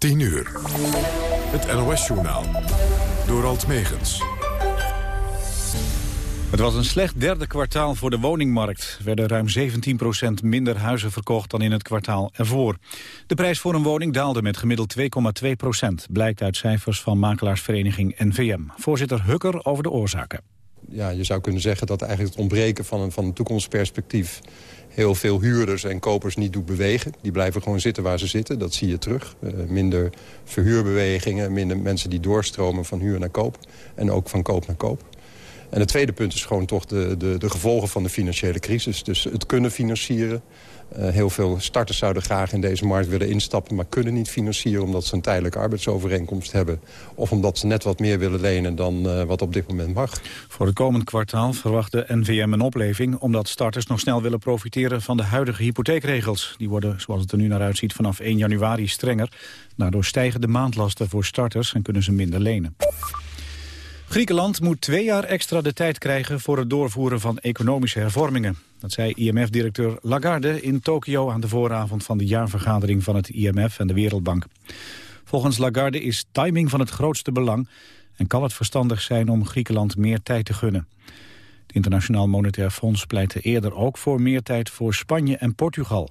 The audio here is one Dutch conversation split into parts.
10 uur. Het NOS-journaal. Door Alt Megens. Het was een slecht derde kwartaal voor de woningmarkt. Er werden ruim 17% minder huizen verkocht dan in het kwartaal ervoor. De prijs voor een woning daalde met gemiddeld 2,2% blijkt uit cijfers van makelaarsvereniging NVM. Voorzitter Hukker over de oorzaken. Ja, je zou kunnen zeggen dat eigenlijk het ontbreken van een, van een toekomstperspectief heel veel huurders en kopers niet doet bewegen. Die blijven gewoon zitten waar ze zitten, dat zie je terug. Uh, minder verhuurbewegingen, minder mensen die doorstromen van huur naar koop. En ook van koop naar koop. En het tweede punt is gewoon toch de, de, de gevolgen van de financiële crisis. Dus het kunnen financieren. Uh, heel veel starters zouden graag in deze markt willen instappen... maar kunnen niet financieren omdat ze een tijdelijke arbeidsovereenkomst hebben... of omdat ze net wat meer willen lenen dan uh, wat op dit moment mag. Voor het komend kwartaal verwacht de NVM een opleving... omdat starters nog snel willen profiteren van de huidige hypotheekregels. Die worden, zoals het er nu naar uitziet, vanaf 1 januari strenger. Daardoor stijgen de maandlasten voor starters en kunnen ze minder lenen. Griekenland moet twee jaar extra de tijd krijgen voor het doorvoeren van economische hervormingen. Dat zei IMF-directeur Lagarde in Tokio aan de vooravond van de jaarvergadering van het IMF en de Wereldbank. Volgens Lagarde is timing van het grootste belang en kan het verstandig zijn om Griekenland meer tijd te gunnen. Het Internationaal Monetair Fonds pleitte eerder ook voor meer tijd voor Spanje en Portugal.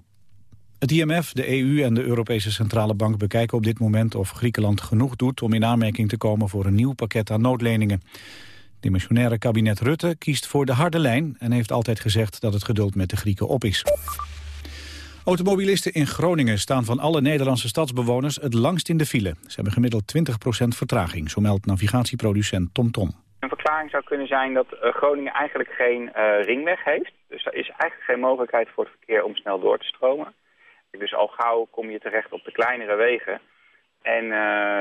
Het IMF, de EU en de Europese Centrale Bank bekijken op dit moment of Griekenland genoeg doet om in aanmerking te komen voor een nieuw pakket aan noodleningen. Dimensionaire kabinet Rutte kiest voor de harde lijn en heeft altijd gezegd dat het geduld met de Grieken op is. Automobilisten in Groningen staan van alle Nederlandse stadsbewoners het langst in de file. Ze hebben gemiddeld 20% vertraging, zo meldt navigatieproducent TomTom. Een verklaring zou kunnen zijn dat eh, Groningen eigenlijk geen uh, ringweg heeft. Dus er is eigenlijk geen mogelijkheid voor het verkeer om snel door te stromen. Dus al gauw kom je terecht op de kleinere wegen. En uh,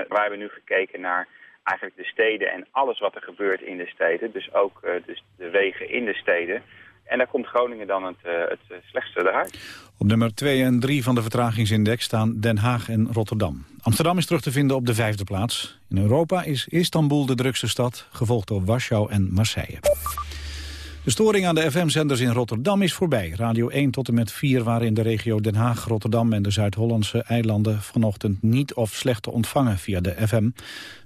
wij hebben nu gekeken naar eigenlijk de steden en alles wat er gebeurt in de steden. Dus ook uh, dus de wegen in de steden. En daar komt Groningen dan het, uh, het slechtste eruit. Op nummer 2 en 3 van de vertragingsindex staan Den Haag en Rotterdam. Amsterdam is terug te vinden op de vijfde plaats. In Europa is Istanbul de drukste stad, gevolgd door Warschau en Marseille. De storing aan de FM-zenders in Rotterdam is voorbij. Radio 1 tot en met 4 waren in de regio Den Haag, Rotterdam en de Zuid-Hollandse eilanden vanochtend niet of slecht te ontvangen via de FM.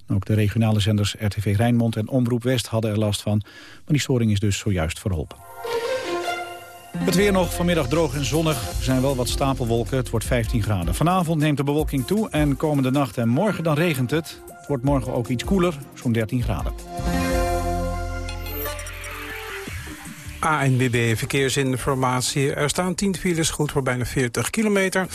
Ook de regionale zenders RTV Rijnmond en Omroep West hadden er last van. Maar die storing is dus zojuist verholpen. Het weer nog, vanmiddag droog en zonnig. Er zijn wel wat stapelwolken, het wordt 15 graden. Vanavond neemt de bewolking toe en komende nacht en morgen dan regent het. Het wordt morgen ook iets koeler, zo'n 13 graden. ANBB Verkeersinformatie. Er staan 10 files goed voor bijna 40 kilometer.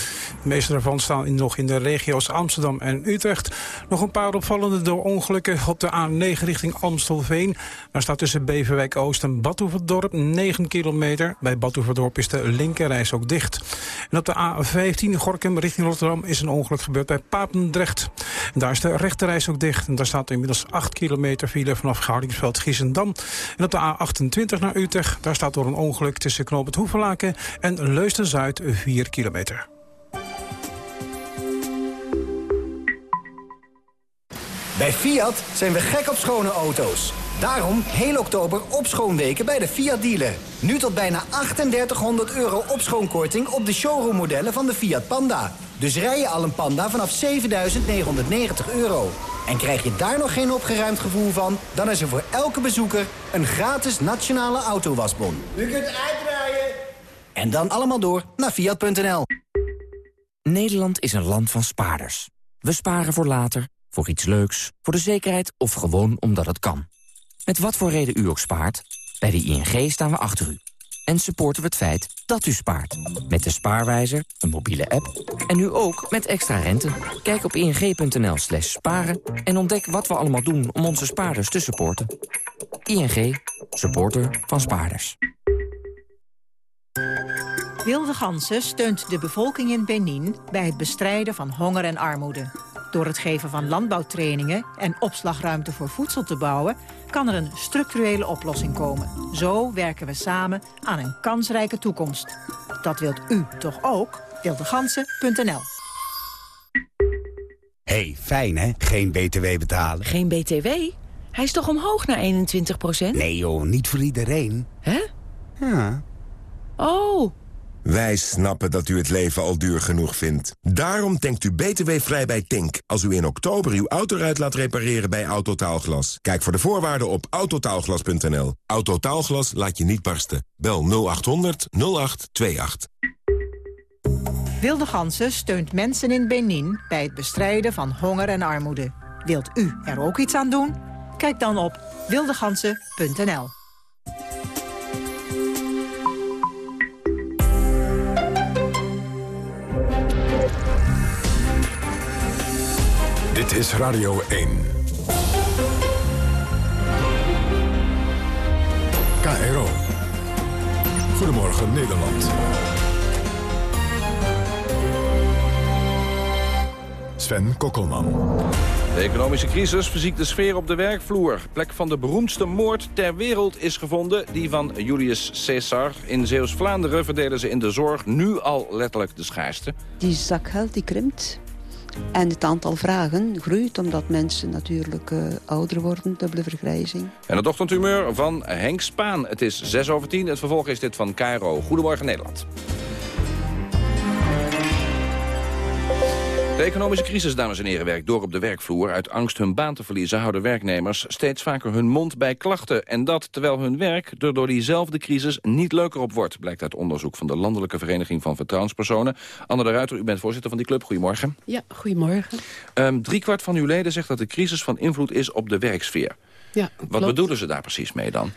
De meeste daarvan staan nog in de regio's Amsterdam en Utrecht. Nog een paar opvallende door ongelukken op de A9 richting Amstelveen. Daar staat tussen Beverwijk Oost en Badhoevedorp 9 kilometer. Bij Badhoevedorp is de linkerreis ook dicht. En op de A15 Gorkum richting Rotterdam is een ongeluk gebeurd bij Papendrecht. En daar is de rechterreis ook dicht. En daar staat inmiddels 8 kilometer file vanaf Goudingsveld-Giessendam. En op de A28 naar Utrecht daar staat door een ongeluk tussen Knoop het Hoevelaken en Leusden-Zuid 4 kilometer. Bij Fiat zijn we gek op schone auto's. Daarom heel oktober opschoonweken bij de Fiat dealer. Nu tot bijna 3800 euro opschoonkorting op de showroommodellen van de Fiat Panda. Dus rij je al een Panda vanaf 7990 euro. En krijg je daar nog geen opgeruimd gevoel van... dan is er voor elke bezoeker een gratis nationale autowasbon. U kunt uitdraaien. En dan allemaal door naar Fiat.nl. Nederland is een land van spaarders. We sparen voor later, voor iets leuks, voor de zekerheid... of gewoon omdat het kan. Met wat voor reden u ook spaart, bij de ING staan we achter u. En supporten we het feit dat u spaart. Met de Spaarwijzer, een mobiele app en nu ook met extra rente. Kijk op ing.nl slash sparen en ontdek wat we allemaal doen om onze spaarders te supporten. ING, supporter van spaarders. Wilde Gansen steunt de bevolking in Benin bij het bestrijden van honger en armoede. Door het geven van landbouwtrainingen en opslagruimte voor voedsel te bouwen... kan er een structurele oplossing komen. Zo werken we samen aan een kansrijke toekomst. Dat wilt u toch ook? Wildegansen.nl hey, fijn hè? Geen BTW betalen. Geen BTW? Hij is toch omhoog naar 21% Nee joh, niet voor iedereen. Hè? Ja. Oh, Wij snappen dat u het leven al duur genoeg vindt. Daarom denkt u btw-vrij bij Tink... als u in oktober uw auto uit laat repareren bij Autotaalglas. Kijk voor de voorwaarden op autotaalglas.nl. Autotaalglas laat je niet barsten. Bel 0800 0828. Wilde Gansen steunt mensen in Benin bij het bestrijden van honger en armoede. Wilt u er ook iets aan doen? Kijk dan op wildegansen.nl. Dit is Radio 1. KRO. Goedemorgen Nederland. Sven Kokkelman. De economische crisis verziekt de sfeer op de werkvloer. Plek van de beroemdste moord ter wereld is gevonden. Die van Julius Caesar. In Zeeuws-Vlaanderen verdelen ze in de zorg nu al letterlijk de schaarste. Die zakgeld die krimpt. En het aantal vragen groeit omdat mensen natuurlijk uh, ouder worden, dubbele vergrijzing. En het ochtendhumeur van Henk Spaan. Het is 6 over 10. Het vervolg is dit van Cairo. Goedemorgen Nederland. De economische crisis, dames en heren, werkt door op de werkvloer. Uit angst hun baan te verliezen houden werknemers steeds vaker hun mond bij klachten. En dat terwijl hun werk er door diezelfde crisis niet leuker op wordt. Blijkt uit onderzoek van de Landelijke Vereniging van Vertrouwenspersonen. Anne de Ruiter, u bent voorzitter van die club. Goedemorgen. Ja, goedemorgen. Um, driekwart van uw leden zegt dat de crisis van invloed is op de werksfeer. Ja, Wat bedoelen ze daar precies mee dan?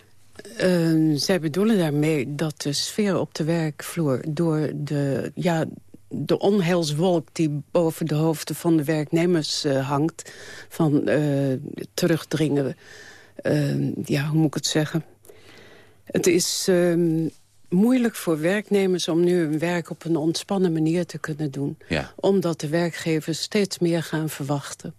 Uh, zij bedoelen daarmee dat de sfeer op de werkvloer door de... Ja, de onheilswolk die boven de hoofden van de werknemers uh, hangt... van uh, terugdringen, uh, ja, hoe moet ik het zeggen? Het is ehm, moeilijk voor werknemers om nu hun werk op een ontspannen manier te kunnen doen. Ja. Omdat de werkgevers steeds meer gaan verwachten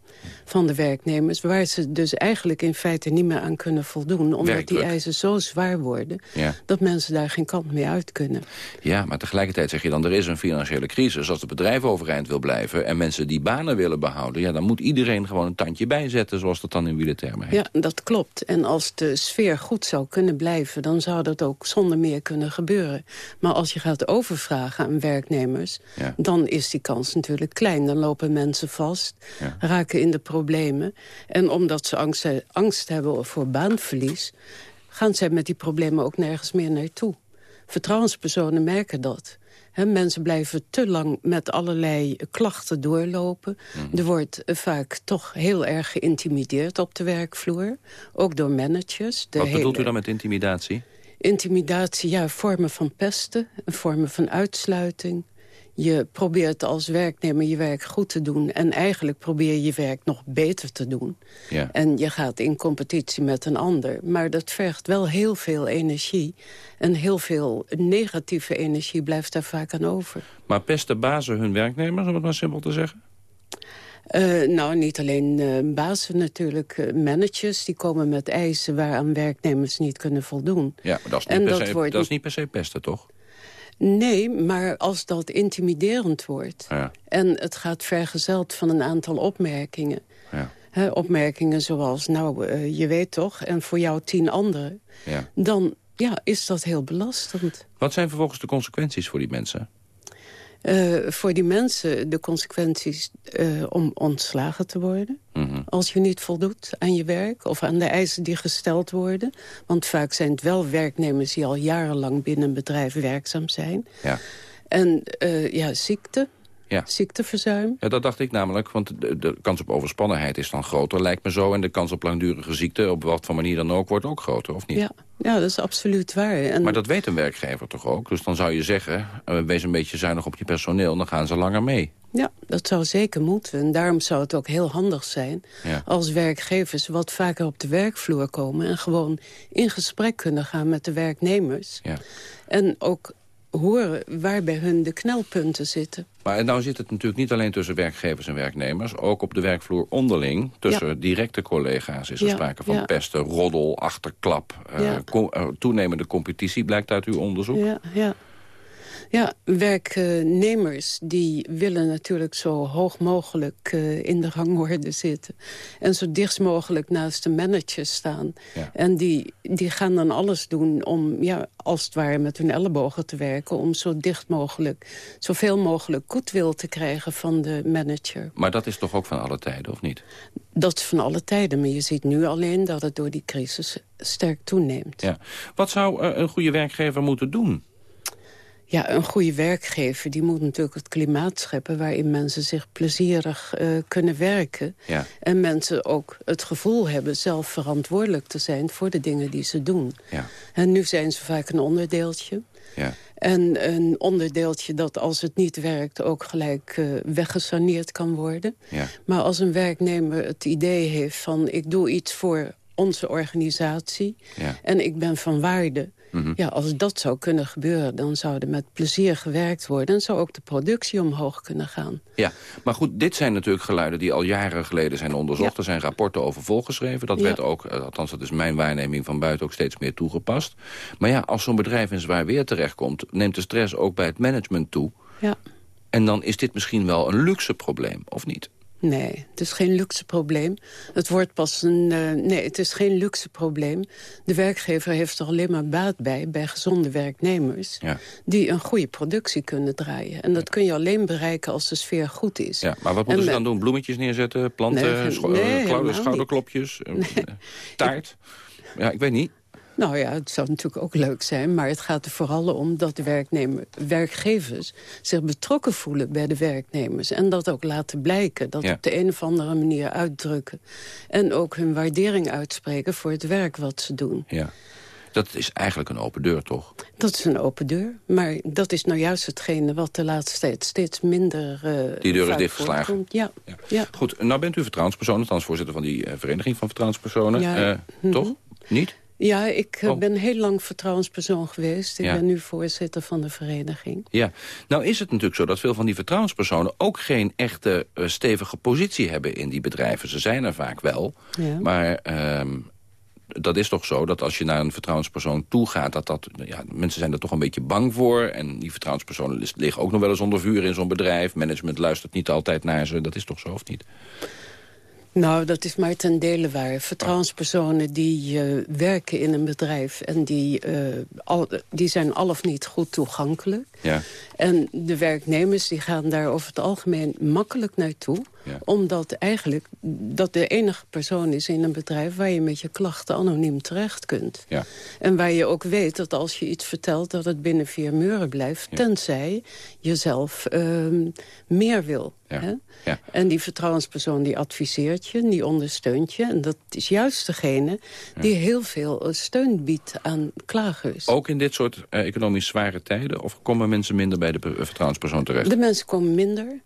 van de werknemers... waar ze dus eigenlijk in feite niet meer aan kunnen voldoen. Omdat die eisen zo zwaar worden... Ja. dat mensen daar geen kant mee uit kunnen. Ja, maar tegelijkertijd zeg je dan, er is een financiële crisis. Als het bedrijf overeind wil blijven en mensen die banen willen behouden... ja, dan moet iedereen gewoon een tandje bijzetten, zoals dat dan in wielertermen heet. Ja, dat klopt. En als de sfeer goed zou kunnen blijven... dan zou dat ook zonder meer kunnen gebeuren. Maar als je gaat overvragen aan werknemers... Ja. dan is die kans natuurlijk klein. Dan lopen mensen vast, Ja. raken in de problemen. En omdat ze angst, angst hebben voor baanverlies... gaan zij met die problemen ook nergens meer naartoe. Vertrouwenspersonen merken dat. Mensen blijven te lang met allerlei klachten doorlopen. Mhm. Er wordt vaak toch heel erg geïntimideerd op de werkvloer. Ook door managers. De Wat bedoelt u dan met intimidatie? Intimidatie, ja, vormen van pesten, vormen van uitsluiting. Je probeert als werknemer je werk goed te doen... en eigenlijk probeer je je werk nog beter te doen. Ja. En je gaat in competitie met een ander. Maar dat vergt wel heel veel energie. En heel veel negatieve energie blijft daar vaak aan over. Maar pesten bazen hun werknemers, om het maar simpel te zeggen? Eh, nou, niet alleen eh, bazen natuurlijk. eh, managers die komen met eisen waaraan werknemers niet kunnen voldoen. Ja, maar dat is En niet, per, dat se, wordt dat is niet per se pesten, toch? Nee, maar als dat intimiderend wordt... Ja. en het gaat vergezeld van een aantal opmerkingen... Ja. Hè, opmerkingen zoals, nou, eh, je weet toch... en voor jou tien anderen... Ja. dan ja, is dat heel belastend. Wat zijn vervolgens de consequenties voor die mensen? Eh, voor die mensen de consequenties eh, om ontslagen te worden. Mhm. Als je niet voldoet aan je werk of aan de eisen die gesteld worden. Want vaak zijn het wel werknemers die al jarenlang binnen een bedrijf werkzaam zijn. Ja. En eh, ja, ziekte, Ja. ziekteverzuim. Ja, dat dacht ik namelijk, want de, de kans op overspannenheid is dan groter, lijkt me zo. En de kans op langdurige ziekte, op wat voor manier dan ook, wordt ook groter, of niet? Ja, ja, dat is absoluut waar. En Maar dat weet een werkgever toch ook? Dus dan zou je zeggen, eh, wees een beetje zuinig op je personeel, dan gaan ze langer mee. Ja, dat zou zeker moeten. En daarom zou het ook heel handig zijn Ja. als werkgevers wat vaker op de werkvloer komen... en gewoon in gesprek kunnen gaan met de werknemers. Ja. En ook horen waar bij hun de knelpunten zitten. Maar nou zit het natuurlijk niet alleen tussen werkgevers en werknemers. Ook op de werkvloer onderling, tussen Ja. directe collega's... is er Ja, sprake van ja. pesten, roddel, achterklap. eh, co- eh, toenemende competitie blijkt uit uw onderzoek. Ja, ja. Ja, werknemers die willen natuurlijk zo hoog mogelijk uh, in de rangorde zitten. En zo dichtst mogelijk naast de managers staan. Ja. En die, die gaan dan alles doen om, ja, als het ware met hun ellebogen te werken... om zo dicht mogelijk, zoveel mogelijk goodwill te krijgen van de manager. Maar dat is toch ook van alle tijden, of niet? Dat is van alle tijden, maar je ziet nu alleen dat het door die crisis sterk toeneemt. Ja. Wat zou uh, een goede werkgever moeten doen? Ja, een goede werkgever die moet natuurlijk het klimaat scheppen... waarin mensen zich plezierig uh, kunnen werken. Ja. En mensen ook het gevoel hebben zelf verantwoordelijk te zijn... voor de dingen die ze doen. Ja. En nu zijn ze vaak een onderdeeltje. Ja. En een onderdeeltje dat als het niet werkt ook gelijk uh, weggesaneerd kan worden. Ja. Maar als een werknemer het idee heeft van... ik doe iets voor onze organisatie ja. en ik ben van waarde... Mm -hmm. Ja, als dat zou kunnen gebeuren, dan zou er met plezier gewerkt worden... en zou ook de productie omhoog kunnen gaan. Ja, maar goed, dit zijn natuurlijk geluiden die al jaren geleden zijn onderzocht. Ja. Er zijn rapporten over volgeschreven. Dat Ja. werd ook, eh, althans dat is mijn waarneming van buiten, ook steeds meer toegepast. Maar ja, als zo'n bedrijf in zwaar weer terechtkomt... neemt de stress ook bij het management toe. Ja. En dan is dit misschien wel een luxe probleem, of niet? Nee, het is geen luxe probleem. Het wordt pas een... eh, nee, het is geen luxe probleem. De werkgever heeft er alleen maar baat bij, bij gezonde werknemers... Ja. die een goede productie kunnen draaien. En dat kun je alleen bereiken als de sfeer goed is. Ja, maar wat moeten En ze dan doen? Bloemetjes neerzetten, planten, Nee, nee, eh, schouderklopjes, eh, taart? Ja, ik weet niet. Nou ja, het zou natuurlijk ook leuk zijn, maar het gaat er vooral om dat de werknemer, werkgevers zich betrokken voelen bij de werknemers. En dat ook laten blijken, dat Ja. op de een of andere manier uitdrukken. En ook hun waardering uitspreken voor het werk wat ze doen. Ja. Dat is eigenlijk een open deur, toch? Dat is een open deur, maar dat is nou juist hetgene wat de laatste tijd steeds minder eh Die deur is dichtgeslagen. voorkomt. Ja. ja. Goed, nou bent u vertrouwenspersoon, althans voorzitter van die eh, vereniging van vertrouwenspersonen. Ja, Eh, mhm. Toch? Niet? Ja, ik eh, Oh. ben heel lang vertrouwenspersoon geweest. Ik Ja. ben nu voorzitter van de vereniging. Ja, nou is het natuurlijk zo dat veel van die vertrouwenspersonen... ook geen echte eh, stevige positie hebben in die bedrijven. Ze zijn er vaak wel, Ja. maar ehm, dat is toch zo... dat als je naar een vertrouwenspersoon toe gaat... dat dat, ja, mensen zijn er toch een beetje bang voor... en die vertrouwenspersonen liggen ook nog wel eens onder vuur in zo'n bedrijf. Management luistert niet altijd naar ze, dat is toch zo of niet? Nou, dat is maar ten dele waar. Vertrouwenspersonen die eh, werken in een bedrijf... en die, eh, al, die zijn al of niet goed toegankelijk. Ja. En de werknemers die gaan daar over het algemeen makkelijk naartoe. Ja. Omdat eigenlijk dat de enige persoon is in een bedrijf... waar je met je klachten anoniem terecht kunt. Ja. En waar je ook weet dat als je iets vertelt... dat het binnen vier muren blijft. Tenzij je zelf ehm, meer wil. Hè? Ja. En die vertrouwenspersoon die adviseert je, die ondersteunt je. En dat is juist degene die heel veel eh, steun biedt aan klagers. Ook in dit soort eh, economisch zware tijden? Of komen mensen minder bij de per- vertrouwenspersoon terecht? De mensen komen minder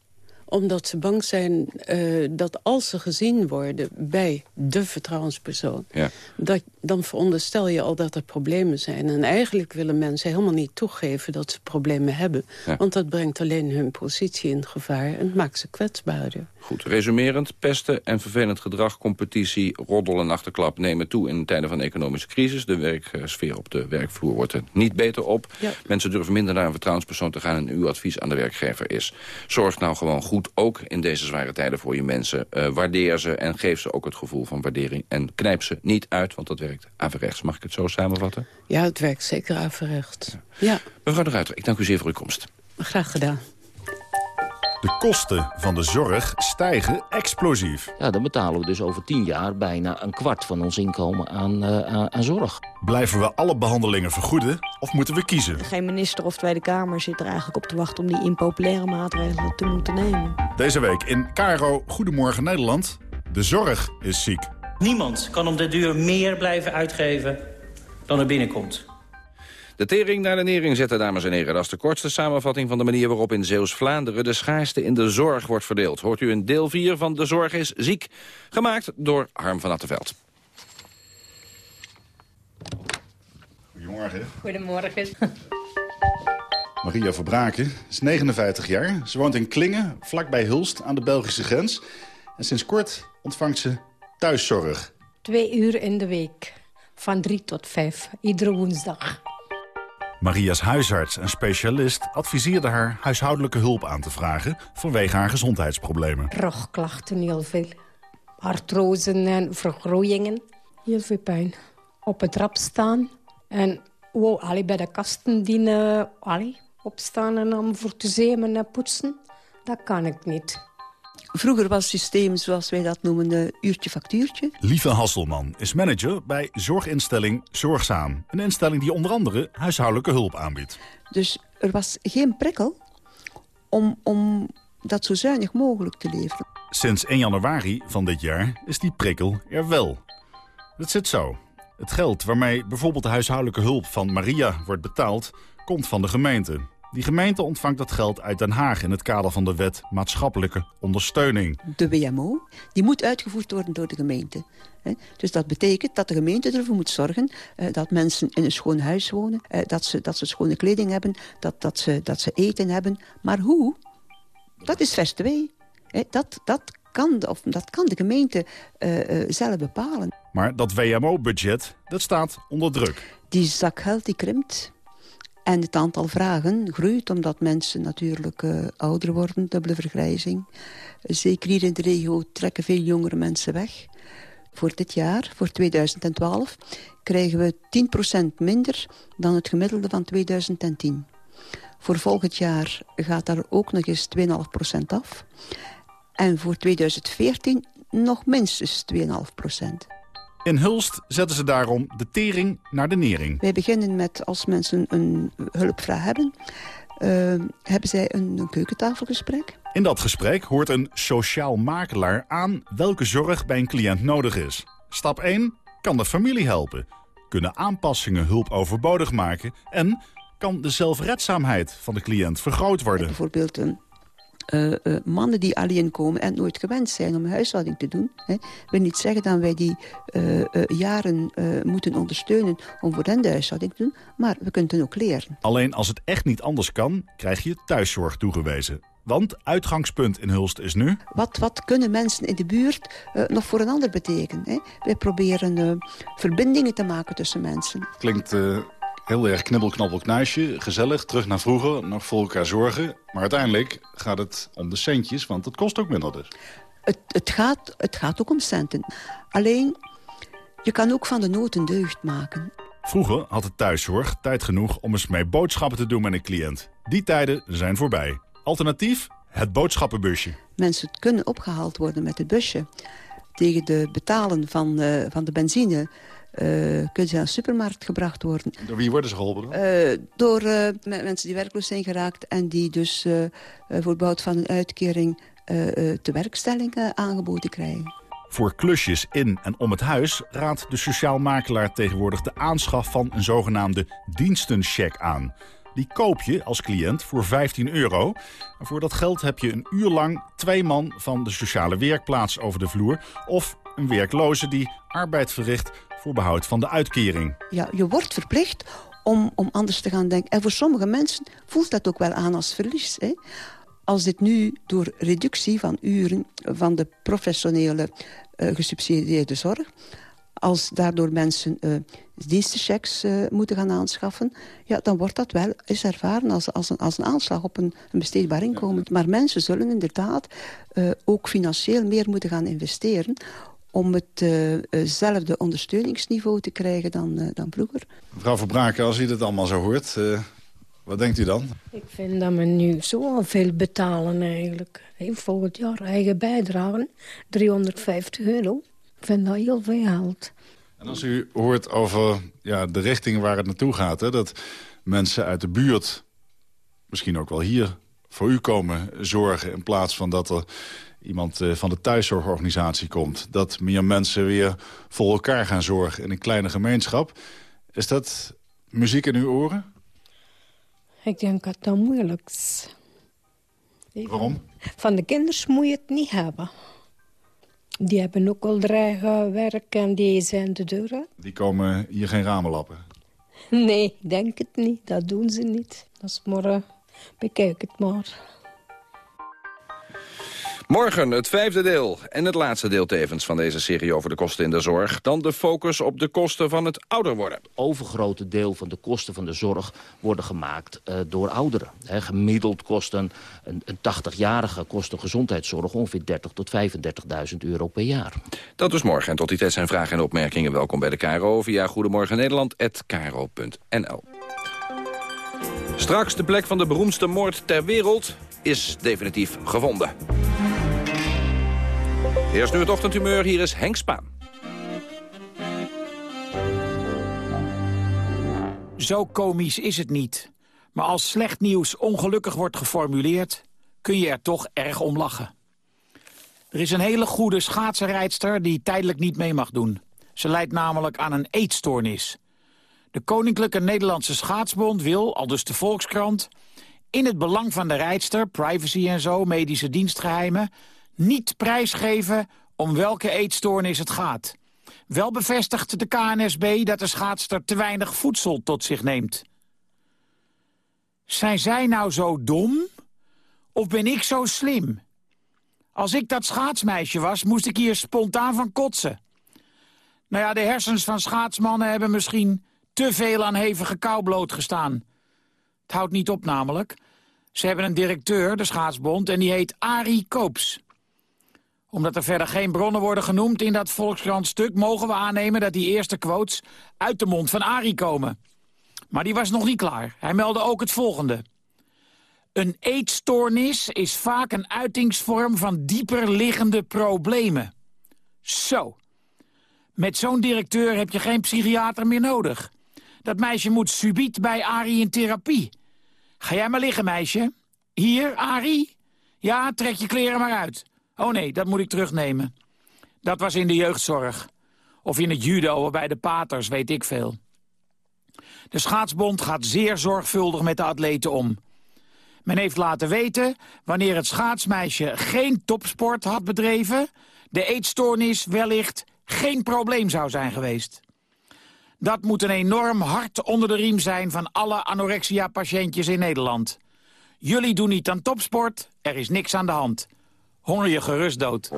omdat ze bang zijn eh, dat als ze gezien worden bij de vertrouwenspersoon... Ja. Dat, dan veronderstel je al dat er problemen zijn. En eigenlijk willen mensen helemaal niet toegeven dat ze problemen hebben. Ja. Want dat brengt alleen hun positie in gevaar en het maakt ze kwetsbaarder. Goed, resumerend, pesten en vervelend gedrag, competitie, roddel en achterklap nemen toe in tijden van economische crisis. De werksfeer op de werkvloer wordt er niet beter op. Ja. Mensen durven minder naar een vertrouwenspersoon te gaan en uw advies aan de werkgever is. Zorg nou gewoon goed, ook in deze zware tijden voor je mensen. Eh, waardeer ze en geef ze ook het gevoel van waardering. En knijp ze niet uit, want dat werkt averechts. Mag ik het zo samenvatten? Ja, het werkt zeker averechts. Ja, Mevrouw de Ruiter, ik dank u zeer voor uw komst. graag gedaan. De kosten van de zorg stijgen explosief. Ja, dan betalen we dus over tien jaar bijna een kwart van ons inkomen aan, eh, aan, aan zorg. Blijven we alle behandelingen vergoeden of moeten we kiezen? Geen minister of Tweede Kamer zit er eigenlijk op te wachten om die impopulaire maatregelen te moeten nemen. Deze week in Caro Goedemorgen Nederland. De zorg is ziek. Niemand kan om de duur meer blijven uitgeven dan er binnenkomt. De tering naar de nering zetten, dames en heren. Dat is de kortste samenvatting van de manier waarop in Zeeuws-Vlaanderen... de schaarste in de zorg wordt verdeeld. Hoort u in deel 4 van De Zorg is Ziek. Gemaakt door Harm van Attenveld. Goedemorgen. Goedemorgen. Maria Verbraken is 59 jaar. Ze woont in Klingen, vlakbij Hulst, aan de Belgische grens. En sinds kort ontvangt ze thuiszorg. Twee uur in de week. Van drie tot vijf. Iedere woensdag. Maria's huisarts en specialist adviseerde haar huishoudelijke hulp aan te vragen vanwege haar gezondheidsproblemen. Rugklachten heel veel. Artrosen en vergroeiingen. Heel veel pijn. Op het trap staan en wow, allee, bij de kasten dienen opstaan en dan voor te zemen en poetsen. Dat kan ik niet. Vroeger was het systeem, zoals wij dat noemen, uurtje-factuurtje. Lieve Hasselman is manager bij zorginstelling Zorgzaam. Een instelling die onder andere huishoudelijke hulp aanbiedt. Dus er was geen prikkel om, om dat zo zuinig mogelijk te leveren. Sinds 1 januari van dit jaar is die prikkel er wel. Het zit zo. Het geld waarmee bijvoorbeeld de huishoudelijke hulp van Maria wordt betaald... komt van de gemeente. Die gemeente ontvangt dat geld uit Den Haag... in het kader van de wet maatschappelijke ondersteuning. De WMO, die moet uitgevoerd worden door de gemeente. Dus dat betekent dat de gemeente ervoor moet zorgen... Eh, dat mensen in een schoon huis wonen, eh, dat, ze, dat ze schone kleding hebben... Dat, dat, ze, dat ze eten hebben. Maar hoe? Dat is vers 2. Dat, dat, kan, de, of, dat kan de gemeente uh, zelf bepalen. Maar dat WMO-budget, dat staat onder druk. Die zak geld die krimpt. En het aantal vragen groeit omdat mensen natuurlijk uh, ouder worden, dubbele vergrijzing. Zeker hier in de regio trekken veel jongere mensen weg. Voor dit jaar, voor 2012, krijgen we 10% minder dan het gemiddelde van 2010. Voor volgend jaar gaat daar ook nog eens 2,5% af. En voor 2014 nog minstens 2,5%. In Hulst zetten ze daarom de tering naar de nering. Wij beginnen met, als mensen een hulpvraag hebben... Uh, hebben zij een, een keukentafelgesprek. In dat gesprek hoort een sociaal makelaar aan... welke zorg bij een cliënt nodig is. Stap 1 kan de familie helpen. Kunnen aanpassingen hulp overbodig maken... en kan de zelfredzaamheid van de cliënt vergroot worden. Bijvoorbeeld een uh, uh, mannen die alleen komen en nooit gewend zijn om huishouding te doen. Hè, wil niet zeggen dat wij die uh, jaren moeten ondersteunen om voor hen de huishouding te doen, maar we kunnen ook leren. Alleen als het echt niet anders kan, krijg je thuiszorg toegewezen. Want uitgangspunt in Hulst is nu... Wat, wat kunnen mensen in de buurt nog voor een ander betekenen? Hè? Wij proberen verbindingen te maken tussen mensen. Klinkt heel erg knibbel, knabbel, knuisje. Gezellig, terug naar vroeger, nog voor elkaar zorgen. Maar uiteindelijk gaat het om de centjes, want het kost ook minder dus. Het, het, gaat, het gaat ook om centen. Alleen, je kan ook van de nood een deugd maken. Vroeger had het thuiszorg tijd genoeg om eens mee boodschappen te doen met een cliënt. Die tijden zijn voorbij. Alternatief? Het boodschappenbusje. Mensen kunnen opgehaald worden met het busje. Tegen de betalen van, uh, van de benzine kunnen ze naar de supermarkt gebracht worden. Door wie worden ze geholpen? Uh, door uh, mensen die werkloos zijn geraakt... en die dus voor behoud van een uitkering te werkstelling aangeboden krijgen. Voor klusjes in en om het huis raadt de sociaal makelaar tegenwoordig de aanschaf van een zogenaamde dienstencheck aan. Die koop je als cliënt voor 15 euro. En voor dat geld heb je een uur lang twee man van de sociale werkplaats over de vloer... of een werkloze die arbeid verricht voor behoud van de uitkering. Ja, je wordt verplicht om, om anders te gaan denken. En voor sommige mensen voelt dat ook wel aan als verlies. Hè? Als dit nu door reductie van uren van de professionele uh, gesubsidieerde zorg... als daardoor mensen uh, dienstenchecks uh, moeten gaan aanschaffen... Ja, dan wordt dat wel eens ervaren als, als, een, als een aanslag op een, een besteedbaar inkomen. Maar mensen zullen inderdaad ook financieel meer moeten gaan investeren om hetzelfde uh, ondersteuningsniveau te krijgen dan, uh, dan vroeger. Mevrouw Verbraken, als u dit allemaal zo hoort, uh, wat denkt u dan? Ik vind dat we nu zo veel betalen eigenlijk. Volgend jaar eigen bijdragen, 350 euro. Ik vind dat heel veel geld. En als u hoort over ja, de richting waar het naartoe gaat... Hè, dat mensen uit de buurt, misschien ook wel hier voor u komen zorgen... in plaats van dat er iemand eh, van de thuiszorgorganisatie komt... dat meer mensen weer voor elkaar gaan zorgen in een kleine gemeenschap. Is dat muziek in uw oren? Ik denk dat dat moeilijk is. Waarom? Van de kinderen moet je het niet hebben. Die hebben ook al dreigen werk en die zijn de deuren. Die komen hier geen ramen lappen? Nee, denk het niet. Dat doen ze niet. Dat is maar... Uh, bekijk het maar. Morgen het vijfde deel en het laatste deel tevens van deze serie over de kosten in de zorg. Dan de focus op de kosten van het ouder worden. Het overgrote deel van de kosten van de zorg worden gemaakt uh, door ouderen. He, gemiddeld kosten een, een 80-jarige kosten gezondheidszorg ongeveer 30 tot 35.000 euro per jaar. Dat dus morgen. En tot die tijd zijn vragen en opmerkingen. Welkom bij de KRO via Goedemorgen Nederland@kro.nl. Straks de plek van de beroemdste moord ter wereld is definitief gevonden. Eerst nu het ochtendhumeur, hier is Henk Spaan. Zo komisch is het niet. Maar als slecht nieuws ongelukkig wordt geformuleerd... kun je er toch erg om lachen. Er is een hele goede schaatsenrijdster die tijdelijk niet mee mag doen. Ze lijdt namelijk aan een eetstoornis. De Koninklijke Nederlandse Schaatsbond wil, al dus de Volkskrant... in het belang van de rijdster, privacy en zo, medische dienstgeheimen... niet prijsgeven om welke eetstoornis het gaat. Wel bevestigt de KNSB dat de schaatster te weinig voedsel tot zich neemt. Zijn zij nou zo dom? Of ben ik zo slim? Als ik dat schaatsmeisje was, moest ik hier spontaan van kotsen. Nou ja, de hersens van schaatsmannen hebben misschien te veel aan hevige kou blootgestaan. Het houdt niet op namelijk. Ze hebben een directeur, de schaatsbond, en die heet Arie Koops. Omdat er verder geen bronnen worden genoemd in dat Volkskrant-stuk... mogen we aannemen dat die eerste quotes uit de mond van Arie komen. Maar die was nog niet klaar. Hij meldde ook het volgende. Een eetstoornis is vaak een uitingsvorm van dieper liggende problemen. Zo. Met zo'n directeur heb je geen psychiater meer nodig. Dat meisje moet subiet bij Arie in therapie. Ga jij maar liggen, meisje. Hier, Arie? Ja, trek je kleren maar uit. Oh nee, dat moet ik terugnemen. Dat was in de jeugdzorg. Of in het judo bij de paters, weet ik veel. De schaatsbond gaat zeer zorgvuldig met de atleten om. Men heeft laten weten, wanneer het schaatsmeisje geen topsport had bedreven... de eetstoornis wellicht geen probleem zou zijn geweest. Dat moet een enorm hart onder de riem zijn van alle anorexia-patiëntjes in Nederland. Jullie doen niet aan topsport, er is niks aan de hand. Honger je gerust dood.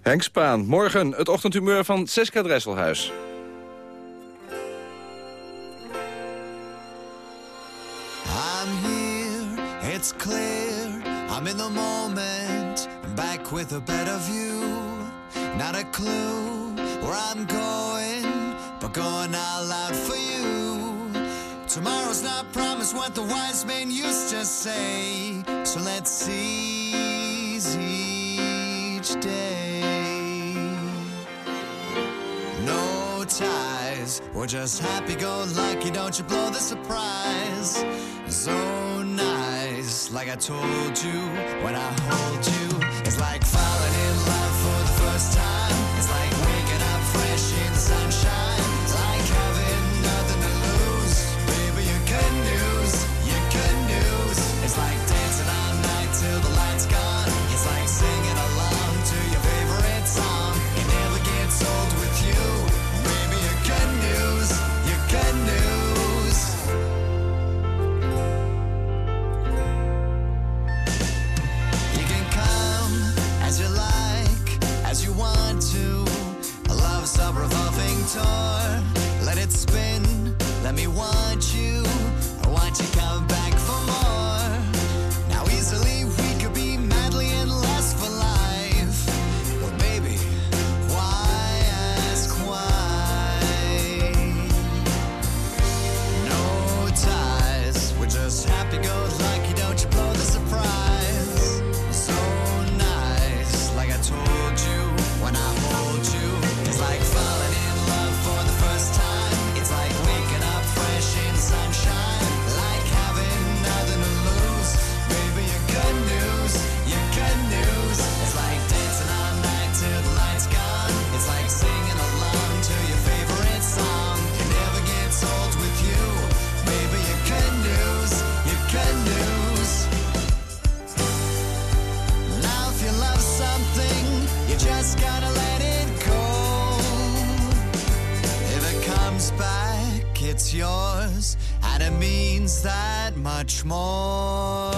Henk Spaan, morgen het ochtendhumeur van Seska Dresselhuis. I'm here, it's clear, I'm in the moment, back with a better view, not a clue where I'm going, but going all out for you. Tomorrow's not promised what the wise men used to say, so let's seize each day. No ties, we're just happy-go-lucky, don't you blow the surprise. So nice, like I told you when I hold you. It's like falling in love for the first time. Let me want and it means that much more.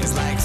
It's like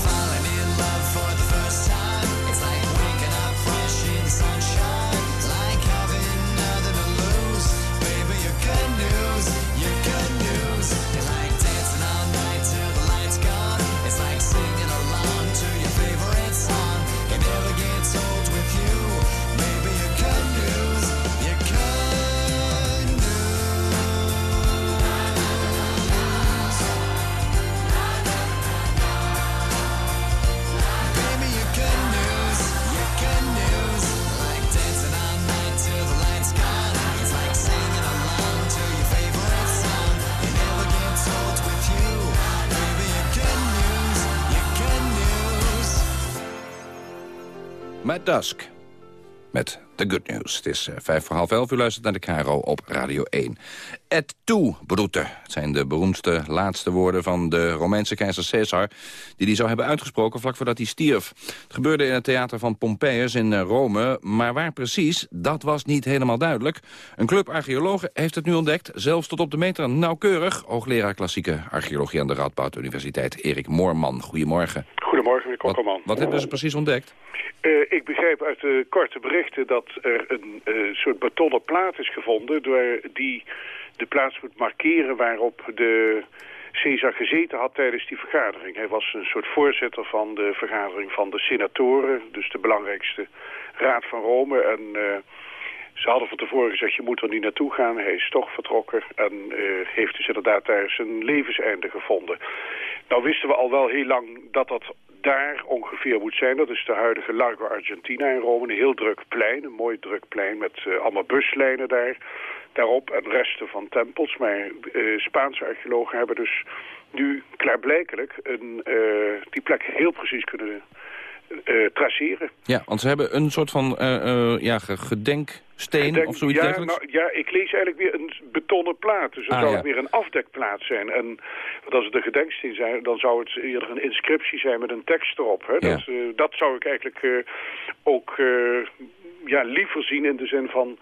Met Dusk. Met good news. Het is eh, vijf voor half elf. U luistert naar de Caro op Radio 1. Et tu, brute. Het zijn de beroemdste laatste woorden van de Romeinse keizer Caesar... die hij zou hebben uitgesproken vlak voordat hij stierf. Het gebeurde in het theater van Pompeius in eh, Rome. Maar waar precies, dat was niet helemaal duidelijk. Een club archeologen heeft het nu ontdekt. Zelfs tot op de meter nauwkeurig. Hoogleraar klassieke archeologie aan de Radboud Universiteit, Erik Moorman. Goedemorgen. Goedemorgen, meneer Kokkerman. Wat hebben ze precies ontdekt? Eh, ik begrijp uit de korte berichten dat er een eh, soort betonnen plaat is gevonden... Door die de plaats moet markeren waarop de Caesar gezeten had tijdens die vergadering. Hij was een soort voorzitter van de vergadering van de senatoren... dus de belangrijkste raad van Rome. En eh, ze hadden van tevoren gezegd, je moet er niet naartoe gaan. Hij is toch vertrokken en heeft dus inderdaad daar zijn levenseinde gevonden. Nou wisten we al wel heel lang dat dat daar ongeveer moet zijn. Dat is de huidige Largo Argentina in Rome. Een heel druk plein, een mooi druk plein met uh, allemaal buslijnen daar. Daarop en resten van tempels. Maar uh, Spaanse archeologen hebben dus nu klaarblijkelijk een, uh, die plek heel precies kunnen uh, traceren. Ja, want ze hebben een soort van uh, ja, gedenksteen Gedenk, of zoiets ja, dergelijks? nou, ja, ik lees eigenlijk weer een betonnen plaat. Dus dan Ah, zou ja. het weer een afdekplaat zijn. En want als het een gedenksteen zijn, dan zou het eerder een inscriptie zijn met een tekst erop. Hè? Dat, eh, dat zou ik eigenlijk eh, ook eh, ja, liever zien in de zin van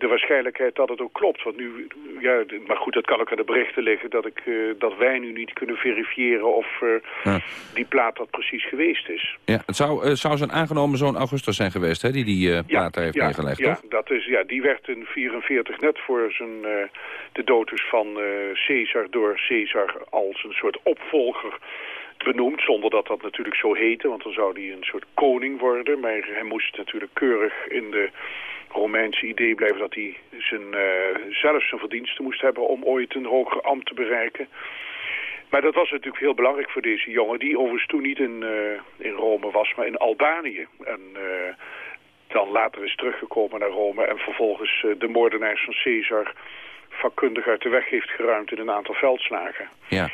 de waarschijnlijkheid dat het ook klopt. Want nu, ja, maar goed, dat kan ook aan de berichten liggen dat, ik, eh, dat wij nu niet kunnen verifiëren of eh, Ja. die plaat dat precies geweest is. Ja, het zou, eh, zou zijn aangenomen zo'n Augustus zijn geweest, hè, die die plaat daar heeft ja, neergelegd, ja, toch? Dat is, ja, die werd in 44 net voor zijn, de dood dus van Caesar door Caesar als een soort opvolger benoemd, zonder dat dat natuurlijk zo heette, want dan zou hij een soort koning worden. Maar hij moest natuurlijk keurig in de Romeinse idee blijven dat hij zijn, eh, zelf zijn verdiensten moest hebben om ooit een hoger ambt te bereiken. Maar dat was natuurlijk heel belangrijk voor deze jongen, die overigens toen niet in, eh, in Rome was, maar in Albanië. En eh, dan later is teruggekomen naar Rome en vervolgens de moordenaars van Caesar vakkundig uit de weg heeft geruimd in een aantal veldslagen. Ja.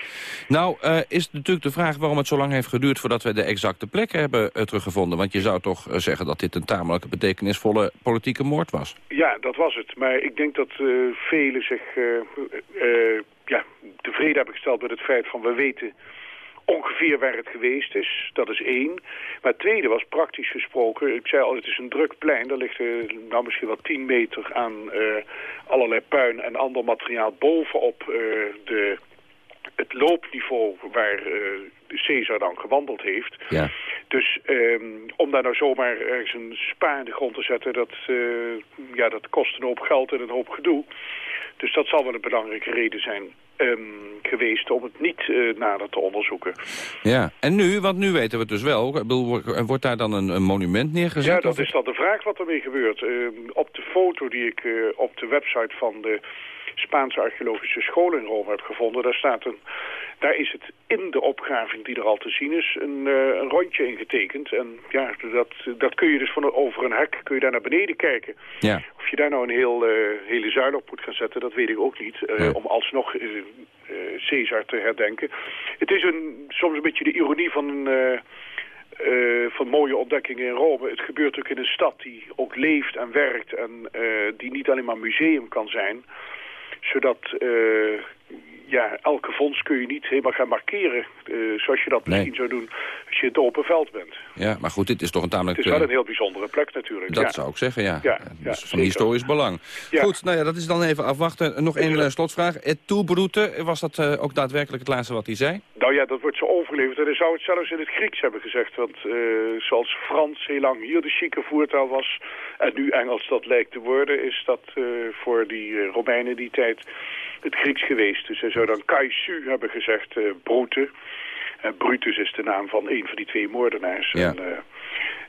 Nou, eh, is natuurlijk de vraag waarom het zo lang heeft geduurd... voordat we de exacte plek hebben eh, teruggevonden. Want je zou toch eh, zeggen dat dit een tamelijk betekenisvolle politieke moord was. Ja, dat was het. Maar ik denk dat velen zich ja, tevreden hebben gesteld met het feit van we weten ongeveer waar het geweest is. Dat is één. Maar het tweede was praktisch gesproken. Ik zei al, het is een druk plein. Daar ligt eh, nou misschien wel 10 meter aan eh, allerlei puin en ander materiaal bovenop eh, de, het loopniveau waar eh, Caesar dan gewandeld heeft. Ja. Dus ehm, om daar nou zomaar ergens een spa in de grond te zetten, dat, ja, dat kost een hoop geld en een hoop gedoe. Dus dat zal wel een belangrijke reden zijn ehm, geweest om het niet eh, nader te onderzoeken. Ja, en nu, want nu weten we het dus wel. Bedoel, wordt- daar dan een, een monument neergezet? Ja, dat of- is dan de vraag wat ermee gebeurt. Ehm, op de foto die ik eh, op de website van de Spaanse archeologische school in Rome heb gevonden, daar staat een, daar is het in de opgraving die er al te zien is, een, eh, een rondje ingetekend. En ja, dat, dat kun je dus van over een hek, kun je daar naar beneden kijken. Ja. Of je daar nou een heel, eh, hele zuil op moet gaan zetten, dat weet ik ook niet. eh, Nee. Om alsnog Caesar te herdenken. Het is een, soms een beetje de ironie van een... van mooie ontdekkingen in Rome. Het gebeurt ook in een stad die ook leeft en werkt en die niet alleen maar museum kan zijn. Zodat eh, ja, elke fonds kun je niet helemaal gaan markeren eh, zoals je dat Nee. misschien zou doen als je in het open veld bent. Ja, maar goed, dit is toch een tamelijk... Het is wel eh, een heel bijzondere plek natuurlijk. Dat ja. zou ik zeggen, ja. Ja, Eh, ja, dus van historisch belang. Goed, nou ja, dat is dan even afwachten. Nog één slotvraag. Et tu, Brute, was dat ook daadwerkelijk het laatste wat hij zei? Nou ja, dat wordt zo overgeleverd. En hij zou het zelfs in het Grieks hebben gezegd. Want zoals Frans heel lang hier de chique voertaal was... en nu Engels dat lijkt te worden... is dat voor die Romeinen die tijd het Grieks geweest. Dus hij zou dan kaisu hebben gezegd, eh brute. En Brutus is de naam van een van die twee moordenaars. Ja. En, eh,